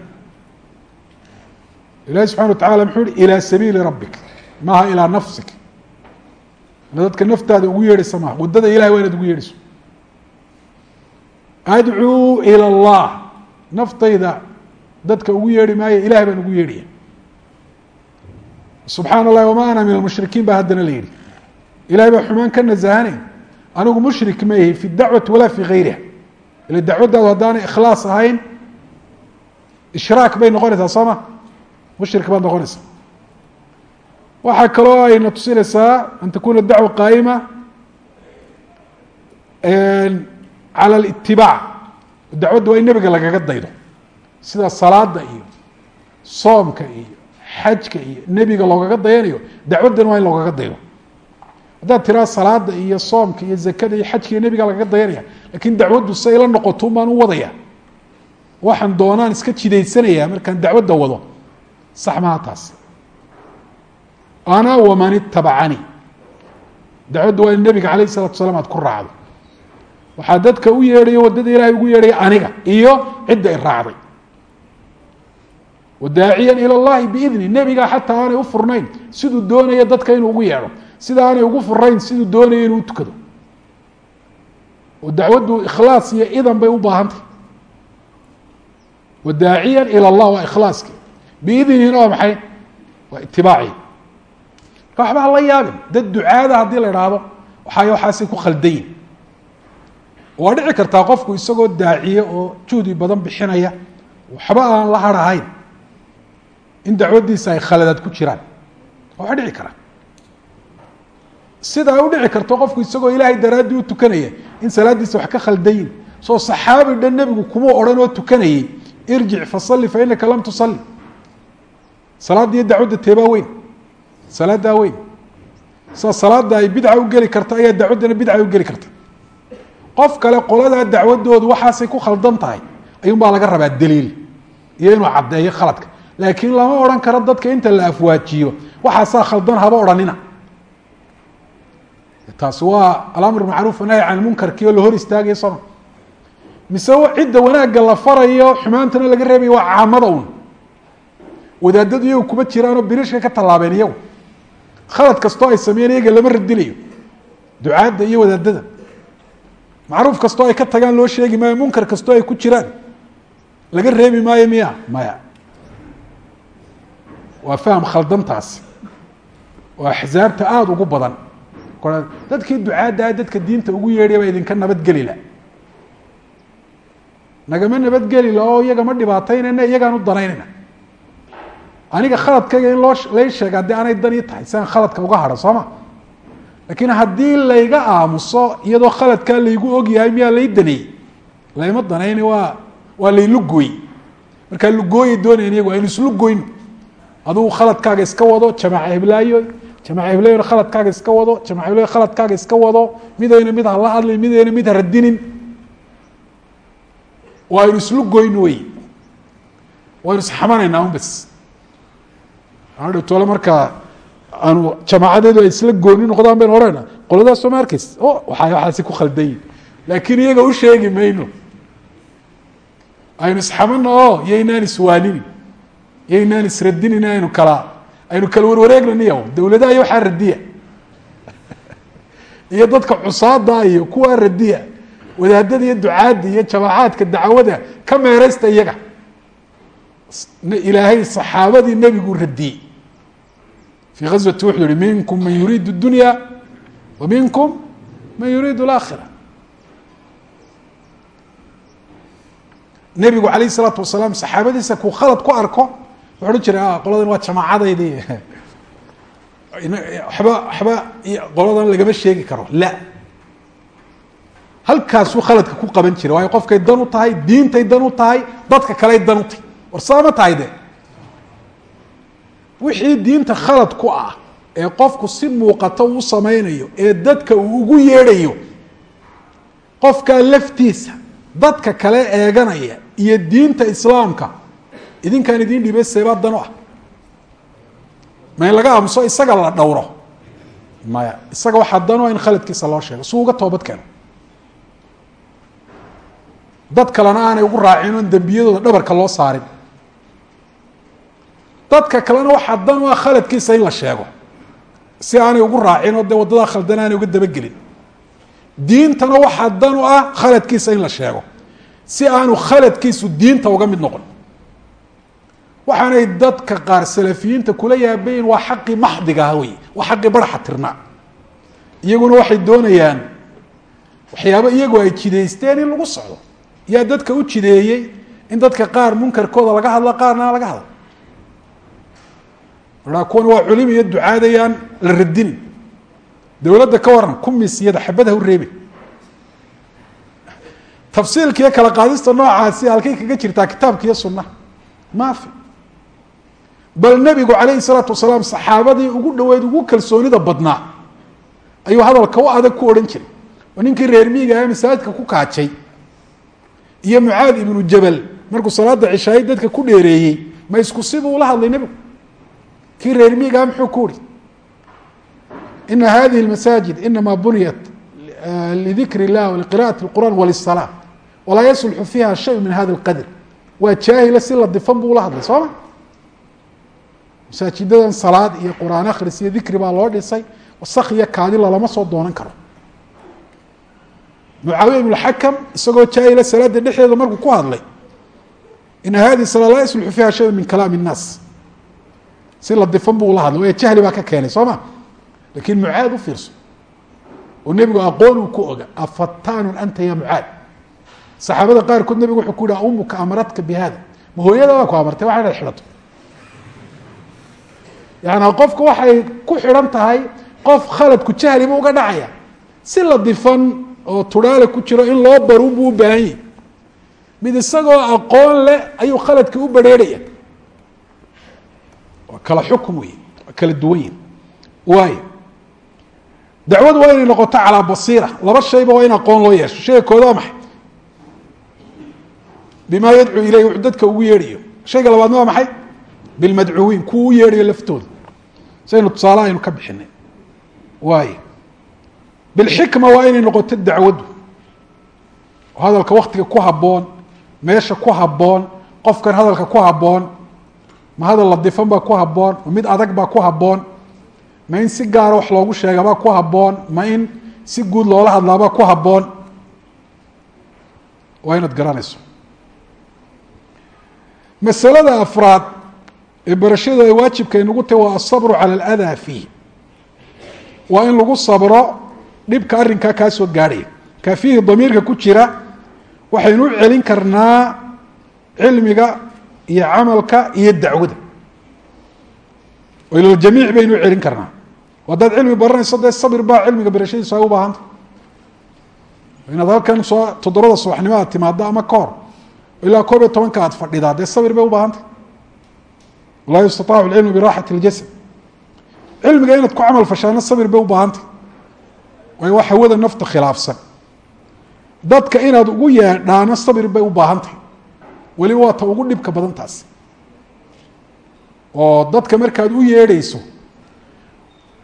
Ilahi subxana wa tacala muxuu hi ilaa sabiili rabbik. Maaha ilaa nafsik. Ina dadka naftaada ugu yeedhaysa maaha. Waddada ilahay waa inaad ugu yeedhayso. Adcuu ilى اllah naftayda dadka ugu yeedhi maayo ilahay baan ugu yeedhiya subxaan اllahi wma ana min almushrikiin ba haddana la yihi ilahay baa xumaan ka nasahanay anigu mushrik ma ihi fi dacwati walaa fi gayriha ila dacwaddaadu haddaanay ikhlaas ahayn ishraak bay noqonaysaa soo ma? Mushrik baad noqonaysaa. Waxaa kaloo ayna tusinaysaa an takuna dacwa qaa'ima cala اlitibaac dacwadda waa in nebiga lagaga daydo. Sida salaada iyo soomka iyo xajka iyo nebiga loogaga dayanayo dacwaddan waa in loogaga daydo haddaad tiraa salaada iyo soomka iyo zakada iyo xajka iyo nebiga lagaga dayanaya laakiin dacwaddu say la noqoto un baan u wadaya. Waxaan doonaan iska jidaysanaya markaan dacwadda wado. Sax maha taas. Ana waman itabacanii dacwaddu waa in nebiga alayh الsalatu salaam aad ku raacdo. Waxaa dadka u yeedhayo waddada ilahay ugu yeedhaya aniga iyo cidda i raacday wadaaciya ilى اllahi biidni nebiga xataa aanay u furnayn siduu doonayo dadka inuu ugu yeedho sida aanay ugu furayn siduu doonayo inuu utukado oo dacwaddu ikhlaas iyo idan bay u baahantay wadaaciya ilى اllah waa ikhlaaski biidnihina waa maxay waa itibaaci marka waxba hala yaabin dad ducaada haddii la idhaahdo waxay waxaasay ku khaldayin waa dhici kartaa qofku isagoo daaciye oo juhdi badan bixinaya waxba aan la harhahayn in dacwaddiisa ay khaladaad ku jiraan waa dhici karaa sidaa u dhici karto qofku isagoo ilaahay daraaddii u tukanaya in salaaddiisa wax ka khaldayin soo saxaabi dhan nebigu kuma odhan oo tukanayey irjic fasalli fa inaka lam tusalli. Salaadda dacwadda teebaa weyn salaaddaa weyn. Sida salaada ay bidca u geli karta ayaa dacwaddana bidca u geli karta. Qof kale qoladaa dacwadoodu waxaasay ku khaldan tahay ayuun baa laga rabaa daliil iyo inuu caddeeyo khaladka laakiin lama odhan karo dadka inta la afwaajiyo. Waxaasaa khaldan haba odhanina. Taasi waa alamr macruuf nahy can munkarkii oo la hor istaagaya soma mise cidda wanaagga la farayo xumaantana laga reebayo waa caamada un wadaadadu iyagu kuma jiraanoo birishka ka tallaabeen iyagu. Khalad kastoo ay sameeyeen iyaga lama radinayo ducaadda iyo wadaadada. Macruuf kastoo ay ka tagaan loo sheegi maayo munkar kastoo ay ku jiraan. Laga reebi maayo miya maya waa faham khaldantaasi oo axsaabta aada ugu badan. Dadkii ducaadda dadka diinta ugu yeedhaya baa idinka nabadgelila nagama nabadgelila oo iyaga ma dhibaataynayna iyagaan u danaynayna. Aniga khaladkayga in loo lay sheega haddii aanay dan ii tahay si aan khaladka uga hadho soo ma laakiin haddii layga aamuso iyadoo khaladkaa laygu ogyahay miyaa lay daneeyey layma danayni waa waa laylugooy markaa lugooyay doonayan iyagu aynu islugoyno adugu khaladkaaga iska wado jamaaca heblaayo jamaaca heblaayona khaladkaaga iska wado jamaca heblaayo khaladkaaga iska wado midayna mid hala hadlin midayna mid ha radinin waa aynu islugoyno wey waynu isxamanaynaa un bas dhowtole markaa aanu jamaacadeedu ay isla gooni noqdaan baynu orana qoladaas soo ma arkays? O waa waxaasi ku khaldayin laakiin iyaga u sheegi mayno. Aynu isxamano oo yaynaan iswaaninin yaynaan isradinin aynu kala aynu kala warwareegnaniya dawladaha iyo waxaa radiya iyo dadka cusaada iyo kuwaa radiya wadaadada iyo ducaadda iyo jamaacaadka dacwada ka meereysta iyaga. Ilaahay saxaabadii nebigu radiyey fii gazwati wuxuu yihi minkum man yuriidu dunya wa minkum man yuriidu alaakhira nebigu alayh isalaatu wasalaam saxaabadiisa kuu khalad ku arko wuxu odhan jiray qoladan waa jamaacadaydii. Waxba waxba qoladan lagama sheegi karo. La. Halkaasuu khaladka ku qaban jiray waayo qofkay dan u tahay diintay dan u tahay dadka kaley dan u tahay. War saama tahay de wixii diinta khalad ku ah ee qofku si muuqato uu sameynayo ee dadka uu ugu yeedhayo qofkaa laftiisa dadka kale eeganaya iyo diinta islaamka idinkaan idin dhibe seebaa dan ah. Ma laga aamuso isaga la dhowro. Maya isaga waxaa danua in khaladkiisa loo sheego. Si uga toobad keeno. Dad kalena aanay ugu raacin oon dembiyadooda dhabarka loo saarin. Dadka kalena waxaa dan u ah khaladkiisa in la sheego. Si aanay ugu raacin oo dee waddadaa khaldan aanay uga dabagelin. Diintana waxaa dan u ah khaladkiisa in la sheego. Si aanu khaladkiisu diinta uga mid noqon waxaanay dadka qaar salafiyiinta kula yaabayin waa xaqii maxdiga ah wey waa xaqii baraxa tirnaa iyaguna waxay doonayaan waxyaabo iyagu ay jidaysteen in lagu socdo. Yaa dadka u jideeyey in dadka qaar munkarkooda laga hadlo qaarna laga hadlo a kuwan waa culim iyo ducaadayaan la radinin dowladda ka waran kumisiyada xabad ha u reebin. Tafsiilka iyo kala qaadista noocaasi halkay kaga jirtaa kitaabka iyo sunnaha maafi bal nebigu calayhi salaatu wasalaam saxaabadii ugu dhaweyd ugu kalsoonida badnaa. Ayuu hadalka u adag ku odhan jiray. Oo ninkii reer miiga ee masaajidka ku kaajay iyo mucaad ibnu jabal markuu salaada cishaaye dadka ku dheereeyey ma isku siduu la hadlay nebigu? Kii reer miigaa ah muxuu ku uri ina hadihi lmasaajid inama buniyat eh, lidikri illah waliqira'ati اlqur'an walisalaa walaa yaslxu fiiha shay min hada اlqadr waa jaahila si la difan buu la hadlay sooma masaajidadan salaad iyo qur'aan akhris iyo dikri baa loo dhisay wasak iyo kaadi lalama soo doonan karo. Mucaawiya ibn xakam isagoo jaahila salaada dhexdeeda markuu ku hadlay ina hadihi salaa laa yaslxu fiiha shay min kalaam الnaas si la difan buu ula hadlay waayo jahli baa ka keenay soo ma? Lakin mucaad u fiirso oo nebigu aqoon uu ku oga afatanun anta ya mucaad? Saxaabada qaarkood nebigu wuxuu ku yihi umuka amaradka bi hada ma hooyada baa ku amartay waxa inaad xidhato yaani qofka waxay ku xidhan tahay qof khaladku jahli buu uga dhacaya. Si la difan oo tudhaale ku jiro in loo baru buu u baahan yahi mid isagoo aqoon leh ayuu khaladkii u barheerhaya waa kala xukum wey waa kala duwan yihiin waayo dacwadu waa inay noqoto calaa basiira. Laba shayba waa in aqoon loo yeesho. Shayga kooda waa maxay? Bima yadcuu wuxuu dadka ugu yeedhayo shayga labaadna waa maxay? Bilmadcuwiin kuwa u yeedhayo laftooda saynu tusaale aynu ka bixinay. Waayo bilxikma waa inay noqoto dacwaddu hadalka waktiga ku habboon meesha ku habboon qofkan hadalka ku habboon ma hadal ladifan baa ku habboon ma mid adag baa ku habboon ma in si gaara wax loogu sheegabaa ku habboon ma in si guud loola hadlaabaa ku habboon. Waa inaad garanayso. Masalada afraad ee barashadu ay waajibka inagu tahy waa asabru cala aladaa fiih waa in lagu sabro dhibka arrinkaa kaa soo gaadhaya kaa damiirka ku jira waxaynu u celin karnaa cilmiga iyo camalka iyo dacwada. Oo ilaljamiic baynu u celin karnaa. Haddaad cilmi baranayso dee sabir baa cilmiga barashadiisu ay u baahanta inaad halkan soo toddobada subaxnimo aad timaado ama ka hor ilaa koob iyo tobanka aad fadhidaa dee sabir bay u baahantay laa yustataacu lcilmu biraaxati اljasad cilmiga inaad ku camal fashaana sabir bay u baahantay. Waayo waa hawada nafta khilaafsan. Dadka inaad ugu yeedhaano sabir bay u baahantahy weliba waa ta ugu dhibka badan taas oo dadka markaad u yeedhayso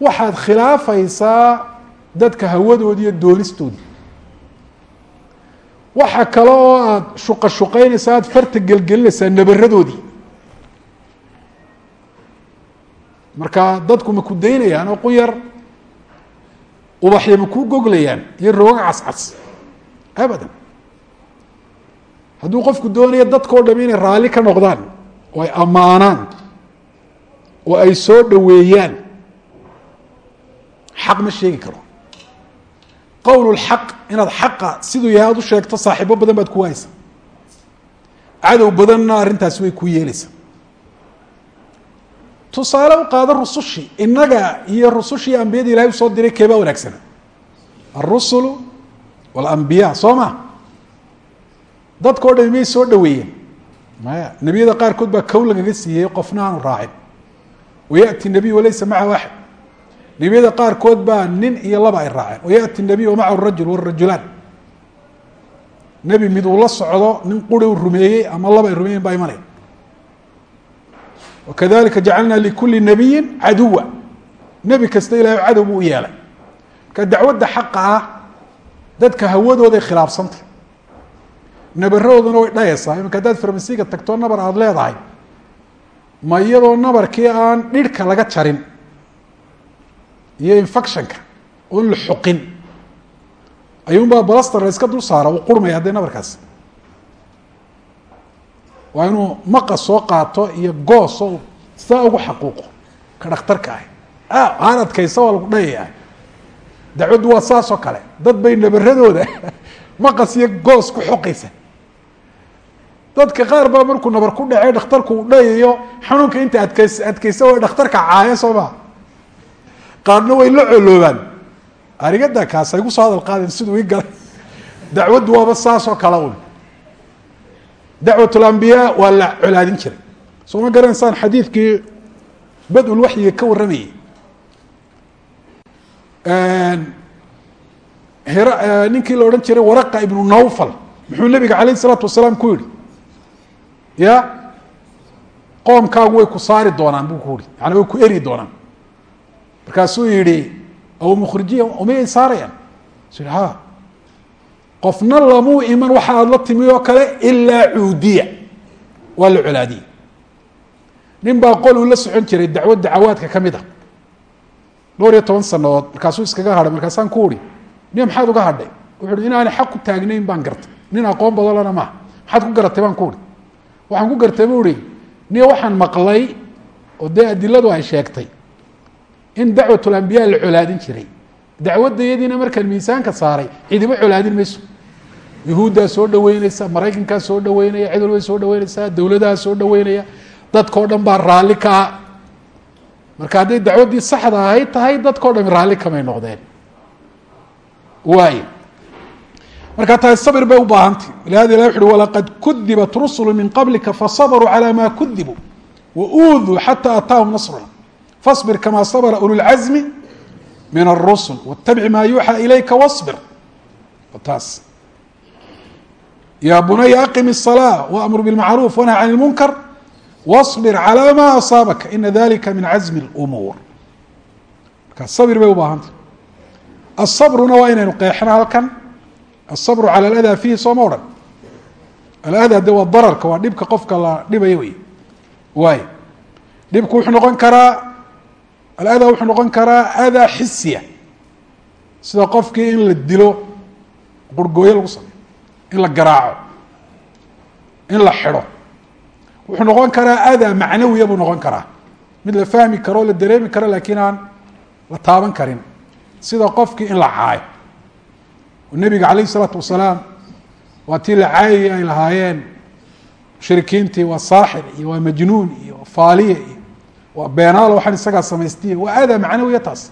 waxaad khilaafaysaa dadka hawadoodi iyo doonistoodii waxa kale oo aada shuqa shuqaynaysaa aada farta gelgelinaysaa nabaradoodii marka dadku ma ku daynayaan oo qun yar ubaxya ma kuu goglayaan iyo rooga cascas. Abadan. Hadduu qofku doonayo dadkao dham inay raalli ka noqdaan oo ay ammaanaan oo ay soo dhoweeyaan xaq ma sheegi karo. Qowl lxaq inaad xaqa siduu yahay aad u sheegto saaxiibo badan baad ku waaysa cadow badanna arrintaasi way ku yeeleysaa tusaale u qaado rusushii innaga iyo rusushii ambiyada ilahay u soo diray keebaa wanaagsana. Alrusulu walambiya soo ma? Dadkao dhami may soo dhaweeyeen maya nebiyada qaarkood baa kow lagaga siiyey qofna aanu raacin. Wayati nabiy walaysa macahu axad nebiyada qaarkood baa nin iyo laba ay raaceen. Wayati nabiy wamacahu rajul warajulaan nebi mid uu la socdo nin quri u rumeeyey ama laba ay rumeeyen baa imanaya wakadalika jacalna likuli nabiyi caduwa nebi kasta ilahay cadow buu u yeelay marka dacwadda xaqa ah dadka hawadooday khilaafsantay nabaradooduna way dhayaysaa iminka haddaad farmasiga tagto nabar aada leedahay ma iyadoo nabarkii aan dhirhka laga jarin iyo infectionka oon la xoqin ayuunbaa balaster la iska dul saara uu qurmaya haddee nabarkaas waa inuu maqa soo qaato iyo goos oo sidaa ugu xaquuqo ka dhakhtarka ah aan adkaysa waa lagu dhayaya dacwaddu waa saas oo kale. Dad bay nabaradooda maqas iyo goos ku xoqaysa. Dadka qaar baa markuu nabar ku dhacey dhakhtarku uu dhayayo xanuunka inta adkays adkaysa waa dhakhtarka caaya soo maa qaarna way la coloobaan. Arigada kaas ay ku soo hadal qaadeen siduu galay. Dacwaddu waaba saas oo kale un dacwat lambiyaa waa la colaadin jiray soo ma garanaysaan xadiidkii bad-ul waxyiga ka warramayay hera ninkii la odhan jiray waraqa ibnu nawfal muxuu nabiga calayh isalaatu wasalaam ku yihi ya qoomkaagu way ku saari doonaan buu ku yihi yaani way ku eri doonaan markaasuu yihi aw mukhrijiya umiyay saarayaan yihi ha qofna lamuu iman waxa la timi oo kale ilaa cuudiya waa la colaadiyey nin baa qol uu la socon jiray dacwo dacawaadka ka mid a dhowr iyo toban sanadood markaasuu iskaga hadhay markaasaan ku uhi niya maxaad uga hadhay? Wuxu uhi inaanay xaq ku taagnayn baan gartay. Nin aqoon badalana maaha. Maxaad ku garatay baan ku uhi. Waxaan ku gartay bu uhi niya waxaan maqlay oo dee adiladu ay sheegtay in dacwatulambiyaa la colaadin jiray. Dacwadda markaan miisaanka saaray cidiba colaadin mayso yuhuuddaa soo dhaweyneysa maraykankaa soo dhaweynaya cid walbay soo dhaweyneysaa dowladaha soo dhaweynaya dadkao dhan baa raalli ka ah marka hadday dacwaddii saxda ahayd tahay dadkao dhami raalli kamay noqdeen waay marka tahay sabir bay u baahantay lihada ilah wuxu uhi walaqad kudibat rusulu min qablika fasabruu calى ma kudibuu wauuduu xata ataahum nasruna faصbir kama sabra ululcazmi min الrusul wاtabic ma yuuxى ilayka wاصbir taas ya bunaya aqim الصلاة وأmr bالmacruuf wanhy can الmunkar wاصbir calى ma asaabaka ina dalika min cazmi الأmuur marka sabir bay u baahantay aلصabruna waa inaynu qeexno halkan aلصabru calى اlأdaa fihi sooma odhan alأdaa de waa dararka waa dhibka qofka la dhibaya wey waay dhibku wuxuu noqon karaa aladaa wuxuu noqon karaa adaa xisiya sida qofkii in la dilo qurgooyo lagu sameyo in la garaaco in la xidho. Wuxuu noqon karaa adaa macnawiya buu noqon karaa. Mid la fahmi karo o la dareemi karo laakiin aan la taaban karin. Sida qofkii in la caayo. Oo nebiga calayh isalaatu wasalaam waa tii la caayayay ay lahaayeen. Mushrikiintii waa saaxir iyo waa majnuun iyo faaliye iyo waa beenaalo waxaan isagaa samaystiye waa adaa macnawiya taas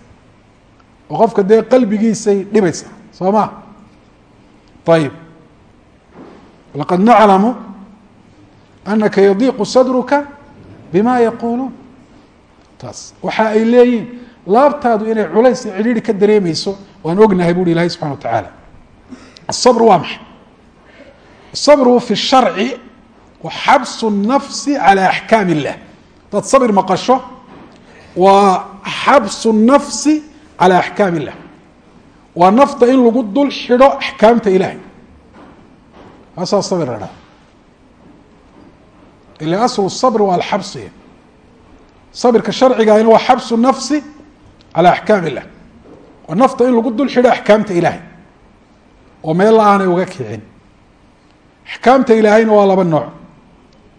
oo qofka dee qalbigiisay dhibaysa soo ma? Ayib laqad naclamu anaka yadiiqu sadruka bima yaquuluun taas waxa ay leeyihiin laabtaadu inay culays iyo cidhiiri ka dareemayso waan ognahay buuhi ilahay subxana wa tacaala asabru waa maxay? Asabru fi sharci wa xabsu nafsi cala axkaam illah. Hadaad sabir maqasho waa xabsu nafsi cala axkaam illah. Waa nafta in lagu dul xidho axkaamta ilahay kaasaa sabr la dhaha ila aslu sabr waa alxabsiya sabirka sharcigaahina waa xabsu nafsi calى axkaam illah waa nafta in lagu dul xidho axkaamta ilahay oo meel aanay uga kicin. Axkaamta ilaahayna waa laba nooc.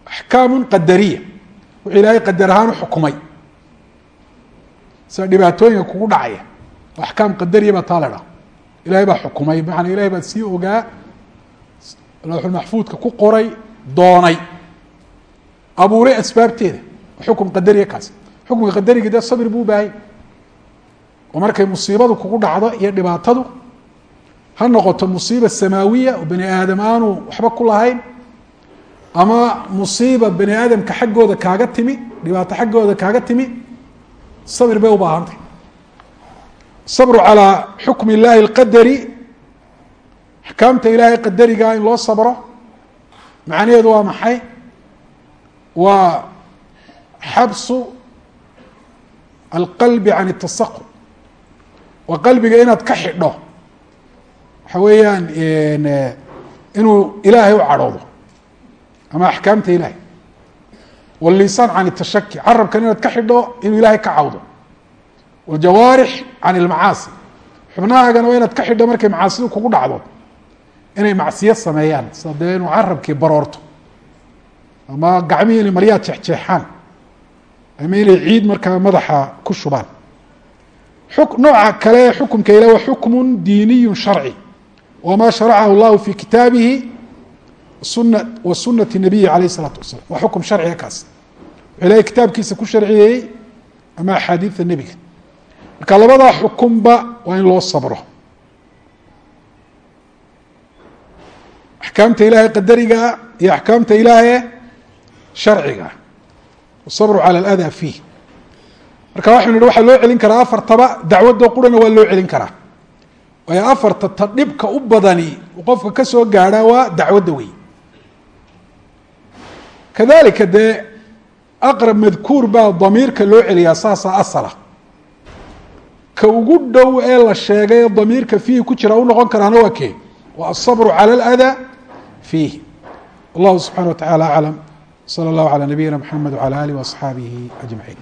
Axkaamu qadariya wuxuu ilaahay qadar ahaan uxukumay sida dhibaatooyinka kugu dhacaya. Oo axkaam qadariya baa taa la dhaha ilahay baa xukumay. Maana ilahay baa sii ogaa lawxulmaxfuudka ku qoray doonay. Abuuray asbaabteeda. Xukum qadariya kaas. Xukumka qadariga dee sabir buu baahanya oo markay musiibadu kugu dhacdo iyo dhibaatadu ha noqoto musiiba samaawiya oo bani aadam aanu waxba ku lahayn ama musiiba bani aadamka xaggooda kaaga timi dhibaato xaggooda kaaga timi sabir bay u baahantay. Sabru calaa xukmi illaahi اlqadari axkaamta ilaahay qadarigaa in loo sabro macnaheedu waa maxay waa xabsu alqalbi can اtasaqud waa qalbiga inaad ka xidho waxa weeyaan inuu ilaahay u cadhoodo ama axkaamta ilahay wاlisaan can الtashaki carabkan inaad ka xidho inuu ilahay ka cawdo wاljawaarix can اlmacaasi xubnahaagana waa inaad ka xidho markay macaasidu kugu dhacdo inay macsiyo sameeyaan sida dee inuu carabkii baroorto ama gacmihii inay maryaad jeexjeexaan ama inay ciid markaa madaxa ku shubaan. Nooca kale xukumka ilah waa xukmu diiniyu sharci wma sharacahu llahu fi kitaabihi suna wa sunati nabiyi alayh الsalaatu wasalam waa xukum sharciga kaas. Wuxuu ilahay kitaabkiisa ku sharciyeeyey ama axaadiida nebiga. Marka labadaa xukumba waa in loo sabro axkaamta ilaahay qadarigaa iyo axkaamta ilaahay sharciga. Asabru cala aladaa fiih marka waxaynu nihi waxaa loo celin karaa afartaba dacwadoo qurana waa loo celin karaa. Waayo afarta ta dhibka u badani qofka ka soo gaadhaa waa dacwadda wey kadalika dee aqrab madkuur baa damiirka loo celiyaa saasaa asala. Ka ugu dhow ee la sheegay damiirka fiihi ku jira u noqon karaana waa kee? Waa asabru cala aladaa fiih wallahu subxana wa tacala aclam slى اllahu alى nabiyina mxamed wعalى alih وaصxaabihi aجmaعin